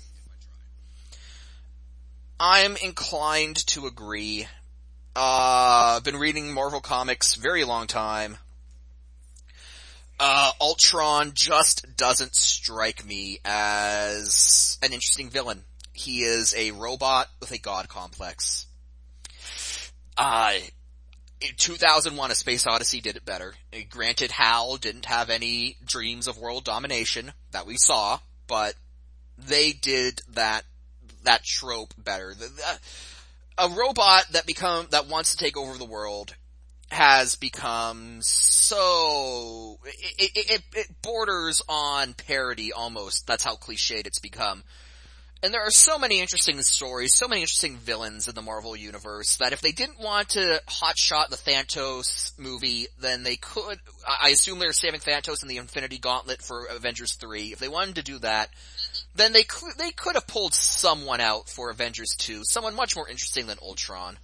I'm inclined to agree. Uh, I've been reading Marvel Comics very long time. Uh, Ultron just doesn't strike me as an interesting villain. He is a robot with a god complex. Uh, 2001 A Space Odyssey did it better. Granted, Hal didn't have any dreams of world domination that we saw, but they did that, that trope better. The, the, a robot that become, that wants to take over the world has become so, it, it, it, borders on parody almost. That's how cliched it's become. And there are so many interesting stories, so many interesting villains in the Marvel universe that if they didn't want to hotshot the Thanos movie, then they could, I assume they're saving Thanos in the Infinity Gauntlet for Avengers 3. If they wanted to do that, then they could, they could have pulled someone out for Avengers 2, someone much more interesting than Ultron.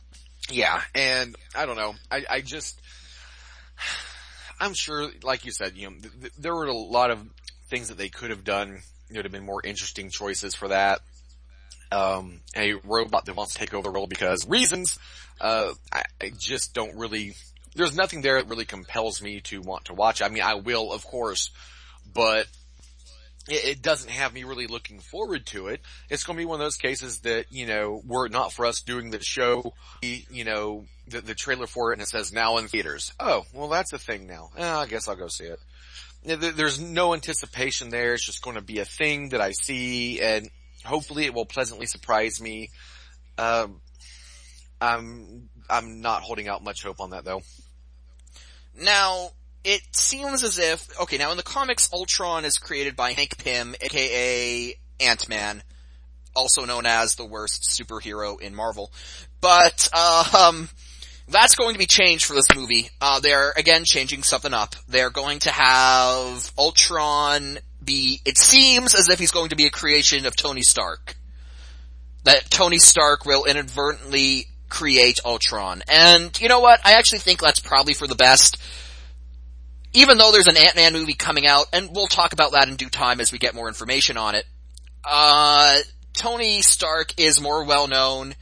Yeah, and I don't know, I, I just, I'm sure, like you said, you know, th- th- there were a lot of things that they could have done There would have been more interesting choices for that. Um, a robot that wants to take over the world because reasons, uh, I, I just don't really, there's nothing there that really compels me to want to watch. I mean, I will, of course, but it, doesn't have me really looking forward to it. It's going to be one of those cases that, you know, were it not for us doing the show, you know, the, the trailer for it and it says now in theaters. Oh, well that's a thing now. Eh, I guess I'll go see it there's no anticipation there. It's just going to be a thing that I see and hopefully it will pleasantly surprise me. Um, I'm, I'm not holding out much hope on that though. Now, it seems as if, okay, now in the comics, Ultron is created by Hank Pym, aka Ant-Man, also known as the worst superhero in Marvel. But, uh, um, that's going to be changed for this movie. Uh, they're again changing something up. They're going to have Ultron be, it seems as if he's going to be a creation of Tony Stark. That Tony Stark will inadvertently create Ultron. And you know what? I actually think that's probably for the best. Even though there's an Ant-Man movie coming out, and we'll talk about that in due time as we get more information on it. Uh, Tony Stark is more well known.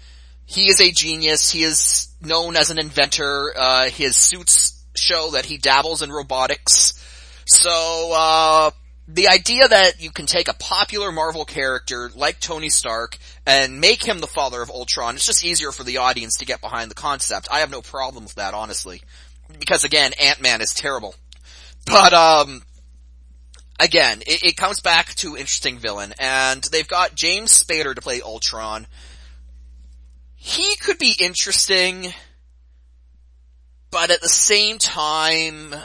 He is a genius. He is known as an inventor. Uh, his suits show that he dabbles in robotics. So, uh, the idea that you can take a popular Marvel character like Tony Stark and make him the father of Ultron, it's just easier for the audience to get behind the concept. I have no problem with that, honestly. Because again, Ant-Man is terrible. But, um, again, it, it comes back to interesting villain, and they've got James Spader to play Ultron, he could be interesting, but at the same time,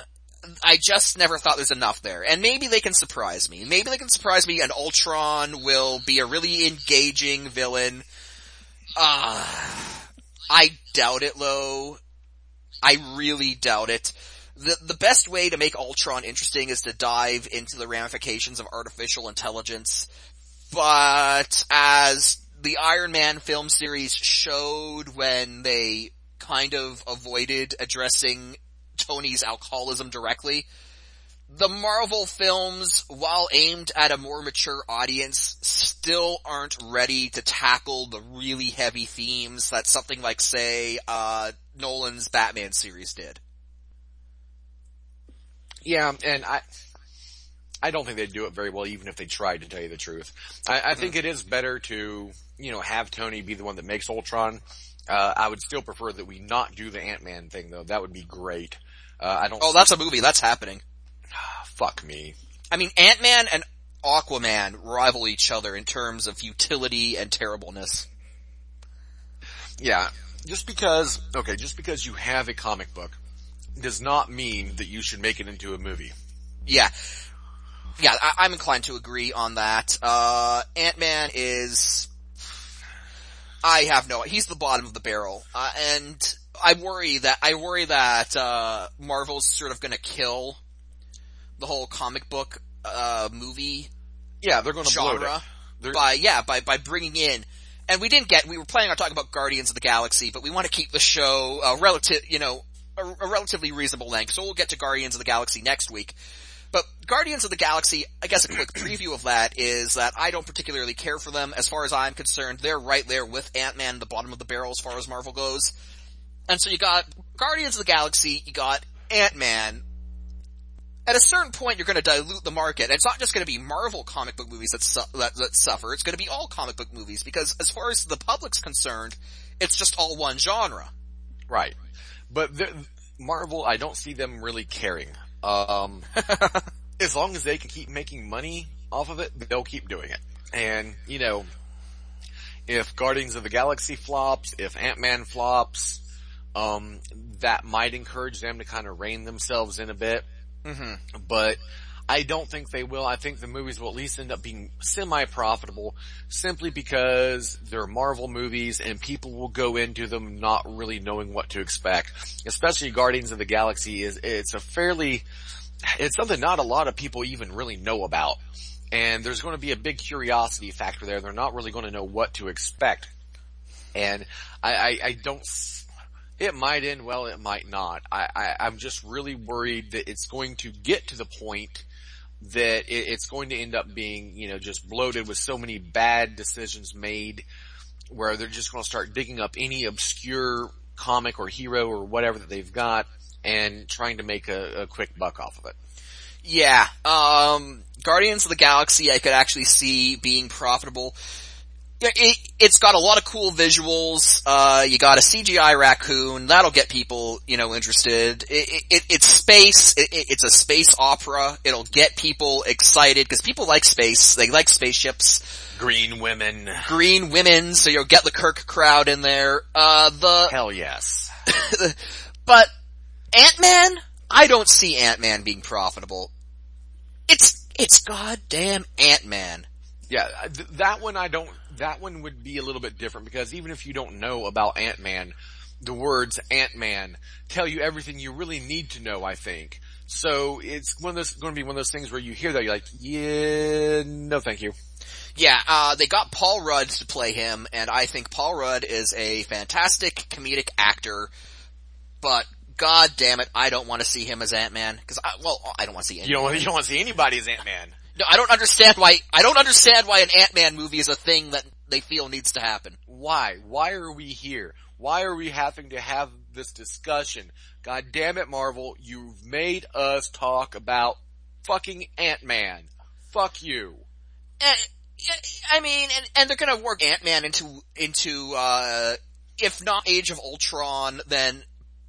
I just never thought there's enough there. And maybe they can surprise me. Maybe they can surprise me and Ultron will be a really engaging villain. Uh, I doubt it, Lo. I really doubt it. The, the best way to make Ultron interesting is to dive into the ramifications of artificial intelligence. But as the Iron Man film series showed when they kind of avoided addressing Tony's alcoholism directly. The Marvel films, while aimed at a more mature audience, still aren't ready to tackle the really heavy themes that something like, say, uh, Nolan's Batman series did. Yeah, and I, I don't think they'd do it very well even if they tried to tell you the truth. I, I mm-hmm. think it is better to you know, have Tony be the one that makes Ultron. Uh, I would still prefer that we not do the Ant-Man thing though. That would be great. Uh, I don't. Oh, that's a movie. That's happening. Fuck me. I mean, Ant-Man and Aquaman rival each other in terms of utility and terribleness. Yeah, just because, okay, just because you have a comic book does not mean that you should make it into a movie. Yeah. Yeah, I, am inclined to agree on that. Uh, Ant-Man is, I have no, he's the bottom of the barrel. Uh, and I worry that, I worry that, uh, Marvel's sort of gonna kill the whole comic book, uh, movie. Yeah, they're gonna genre by, yeah, by, by bringing in, and we didn't get, we were planning on talking about Guardians of the Galaxy, but we want to keep the show, uh, relative, you know, a, a relatively reasonable length, so we'll get to Guardians of the Galaxy next week. But Guardians of the Galaxy, I guess a quick preview of that is that I don't particularly care for them as far as I'm concerned. They're right there with Ant-Man, at the bottom of the barrel as far as Marvel goes. And so you got Guardians of the Galaxy, you got Ant-Man. At a certain point, you're going to dilute the market. It's not just going to be Marvel comic book movies that, su- that, that suffer. It's going to be all comic book movies because as far as the public's concerned, it's just all one genre. Right. But Marvel, I don't see them really caring. Um, as long as they can keep making money off of it, they'll keep doing it. And, you know, if Guardians of the Galaxy flops, if Ant-Man flops, um, that might encourage them to kind of rein themselves in a bit. Mm-hmm. But I don't think they will. I think the movies will at least end up being semi-profitable simply because they're Marvel movies and people will go into them not really knowing what to expect. Especially Guardians of the Galaxy is, it's a fairly, it's something not a lot of people even really know about. And there's going to be a big curiosity factor there. They're not really going to know what to expect. And I, I, I don't it might end well, it might not. I, I, I'm just really worried that it's going to get to the point that it, it's going to end up being, you know, just bloated with so many bad decisions made where they're just going to start digging up any obscure comic or hero or whatever that they've got and trying to make a, a quick buck off of it. Yeah, um, Guardians of the Galaxy I could actually see being profitable it, has got a lot of cool visuals. Uh, you got a CGI raccoon that'll get people, you know, interested. It, it, it's space. it's a space opera. It'll get people excited because people like space. They like spaceships. Green women. Green women. So you'll get the Kirk crowd in there. Uh, the hell yes. but Ant Man, I don't see Ant Man being profitable. It's it's goddamn Ant Man. Yeah, th- that one I don't that one would be a little bit different because even if you don't know about Ant-Man, the words Ant-Man tell you everything you really need to know, I think. So it's one of those, going to be one of those things where you hear that you're like, yeah, no thank you. Yeah, uh, they got Paul Rudd to play him, and I think Paul Rudd is a fantastic comedic actor, but god damn it, I don't want to see him as Ant-Man, cause I, well, I don't want to see You don't, you don't want to see anybody as Ant-Man. No, I don't understand why, I don't understand why an Ant-Man movie is a thing that they feel needs to happen. Why? Why are we here? Why are we having to have this discussion? God damn it, Marvel, you've made us talk about fucking Ant-Man. Fuck you. And, I mean, and, and they're gonna work Ant-Man into, into, uh, if not Age of Ultron, then,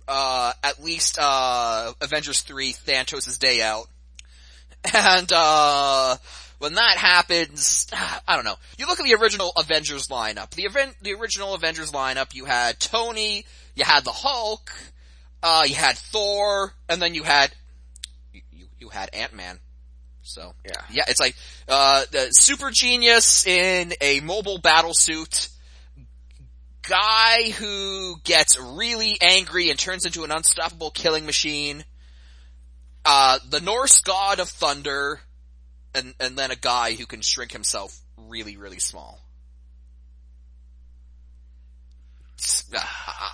uh, at least, uh, Avengers 3, Thanos' Day Out. And, uh, when that happens, I don't know. You look at the original Avengers lineup. The event, the original Avengers lineup, you had Tony, you had the Hulk, uh, you had Thor, and then you had, you, you, you had Ant-Man. So, yeah. Yeah, it's like, uh, the super genius in a mobile battle suit, guy who gets really angry and turns into an unstoppable killing machine, uh, the Norse god of thunder, and, and then a guy who can shrink himself really, really small.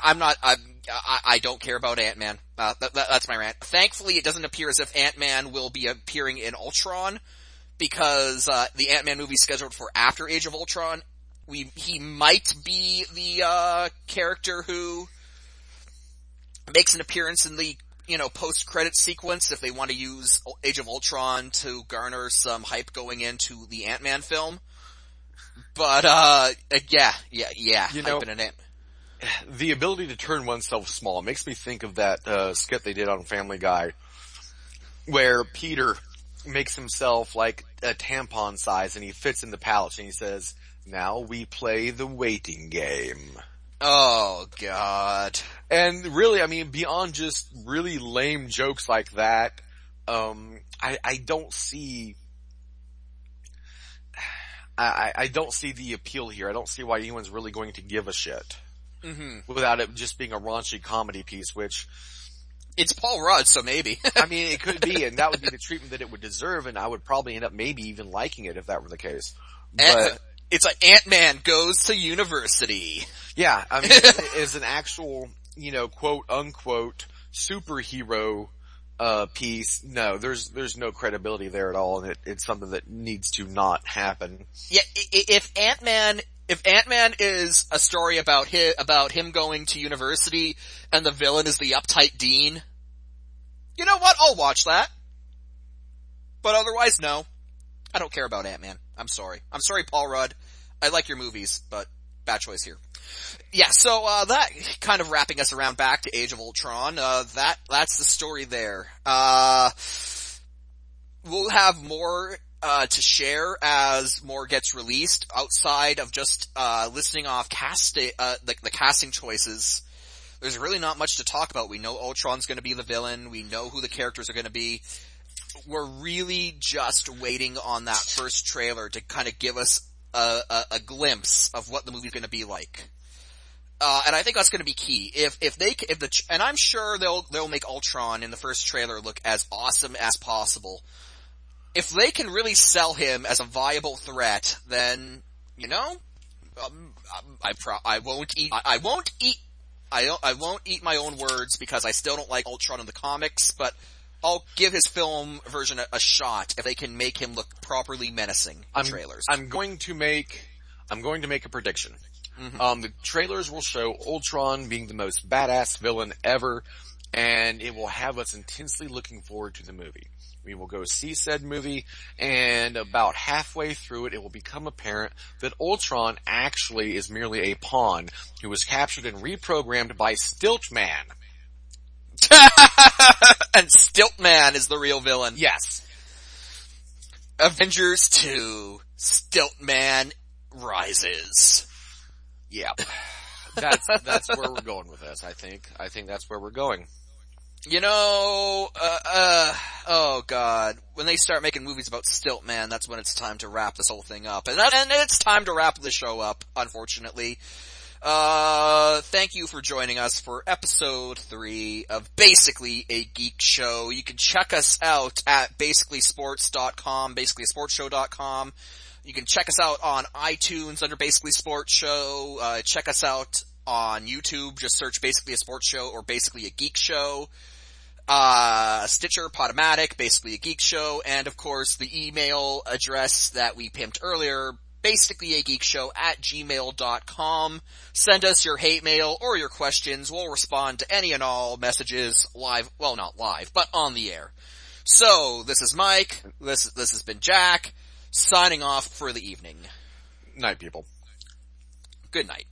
I'm not, I'm, I, I don't care about Ant-Man. Uh, that, that, that's my rant. Thankfully, it doesn't appear as if Ant-Man will be appearing in Ultron, because, uh, the Ant-Man movie scheduled for after Age of Ultron, we, he might be the, uh, character who makes an appearance in the, you know, post-credit sequence if they want to use Age of Ultron to garner some hype going into the Ant-Man film. But, uh, yeah, yeah, yeah, you know, the ability to turn oneself small makes me think of that, uh, skit they did on Family Guy where Peter makes himself like a tampon size and he fits in the pouch and he says, now we play the waiting game. Oh god. And really, I mean, beyond just really lame jokes like that, um, I, I don't see, I, I don't see the appeal here. I don't see why anyone's really going to give a shit. Mm-hmm. Without it just being a raunchy comedy piece, which, It's Paul Rudd, so maybe. I mean, it could be, and that would be the treatment that it would deserve, and I would probably end up maybe even liking it if that were the case. But, it's like Ant-Man goes to university. yeah, I mean, as an actual, you know, quote unquote superhero, uh, piece, no, there's, there's no credibility there at all, and it, it's something that needs to not happen. Yeah, if Ant-Man, if Ant-Man is a story about him, about him going to university and the villain is the uptight dean, you know what? I'll watch that. But otherwise, no. I don't care about Ant-Man. I'm sorry. I'm sorry, Paul Rudd. I like your movies, but bad choice here. Yeah, so, uh, that kind of wrapping us around back to Age of Ultron, uh, that, that's the story there. Uh, we'll have more uh, to share as more gets released outside of just uh, listening off cast uh, the, the casting choices. There's really not much to talk about. We know Ultron's going to be the villain. We know who the characters are going to be. We're really just waiting on that first trailer to kind of give us a, a, a glimpse of what the movie's going to be like. Uh, and I think that's going to be key. If if they if the and I'm sure they'll they'll make Ultron in the first trailer look as awesome as possible if they can really sell him as a viable threat, then you know, um, I pro- I won't eat. I, I won't eat. I I won't eat my own words because I still don't like Ultron in the comics, but I'll give his film version a, a shot if they can make him look properly menacing in I'm, trailers. I'm going to make, I'm going to make a prediction. Mhm. Um, the trailers will show Ultron being the most badass villain ever, and it will have us intensely looking forward to the movie. We will go see said movie, and about halfway through it, it will become apparent that Ultron actually is merely a pawn who was captured and reprogrammed by Stiltman. and Stiltman is the real villain. Yes. Avengers 2, Stiltman rises. Yeah. That's, that's where we're going with this, I think. I think that's where we're going. You know, uh, uh, oh god, when they start making movies about Stiltman, that's when it's time to wrap this whole thing up. And that, and it's time to wrap the show up, unfortunately. Uh, thank you for joining us for episode three of Basically a Geek Show. You can check us out at basicallysports.com, basicallysportshow.com. You can check us out on iTunes under Basically Sports Show. Uh, check us out on YouTube. Just search Basically a Sports Show or Basically a Geek Show. Uh, Stitcher, Podomatic, Basically a Geek Show, and of course the email address that we pimped earlier, basically a geek show at gmail.com. Send us your hate mail or your questions. We'll respond to any and all messages live, well not live, but on the air. So, this is Mike, this, this has been Jack, signing off for the evening. Night people. Good night.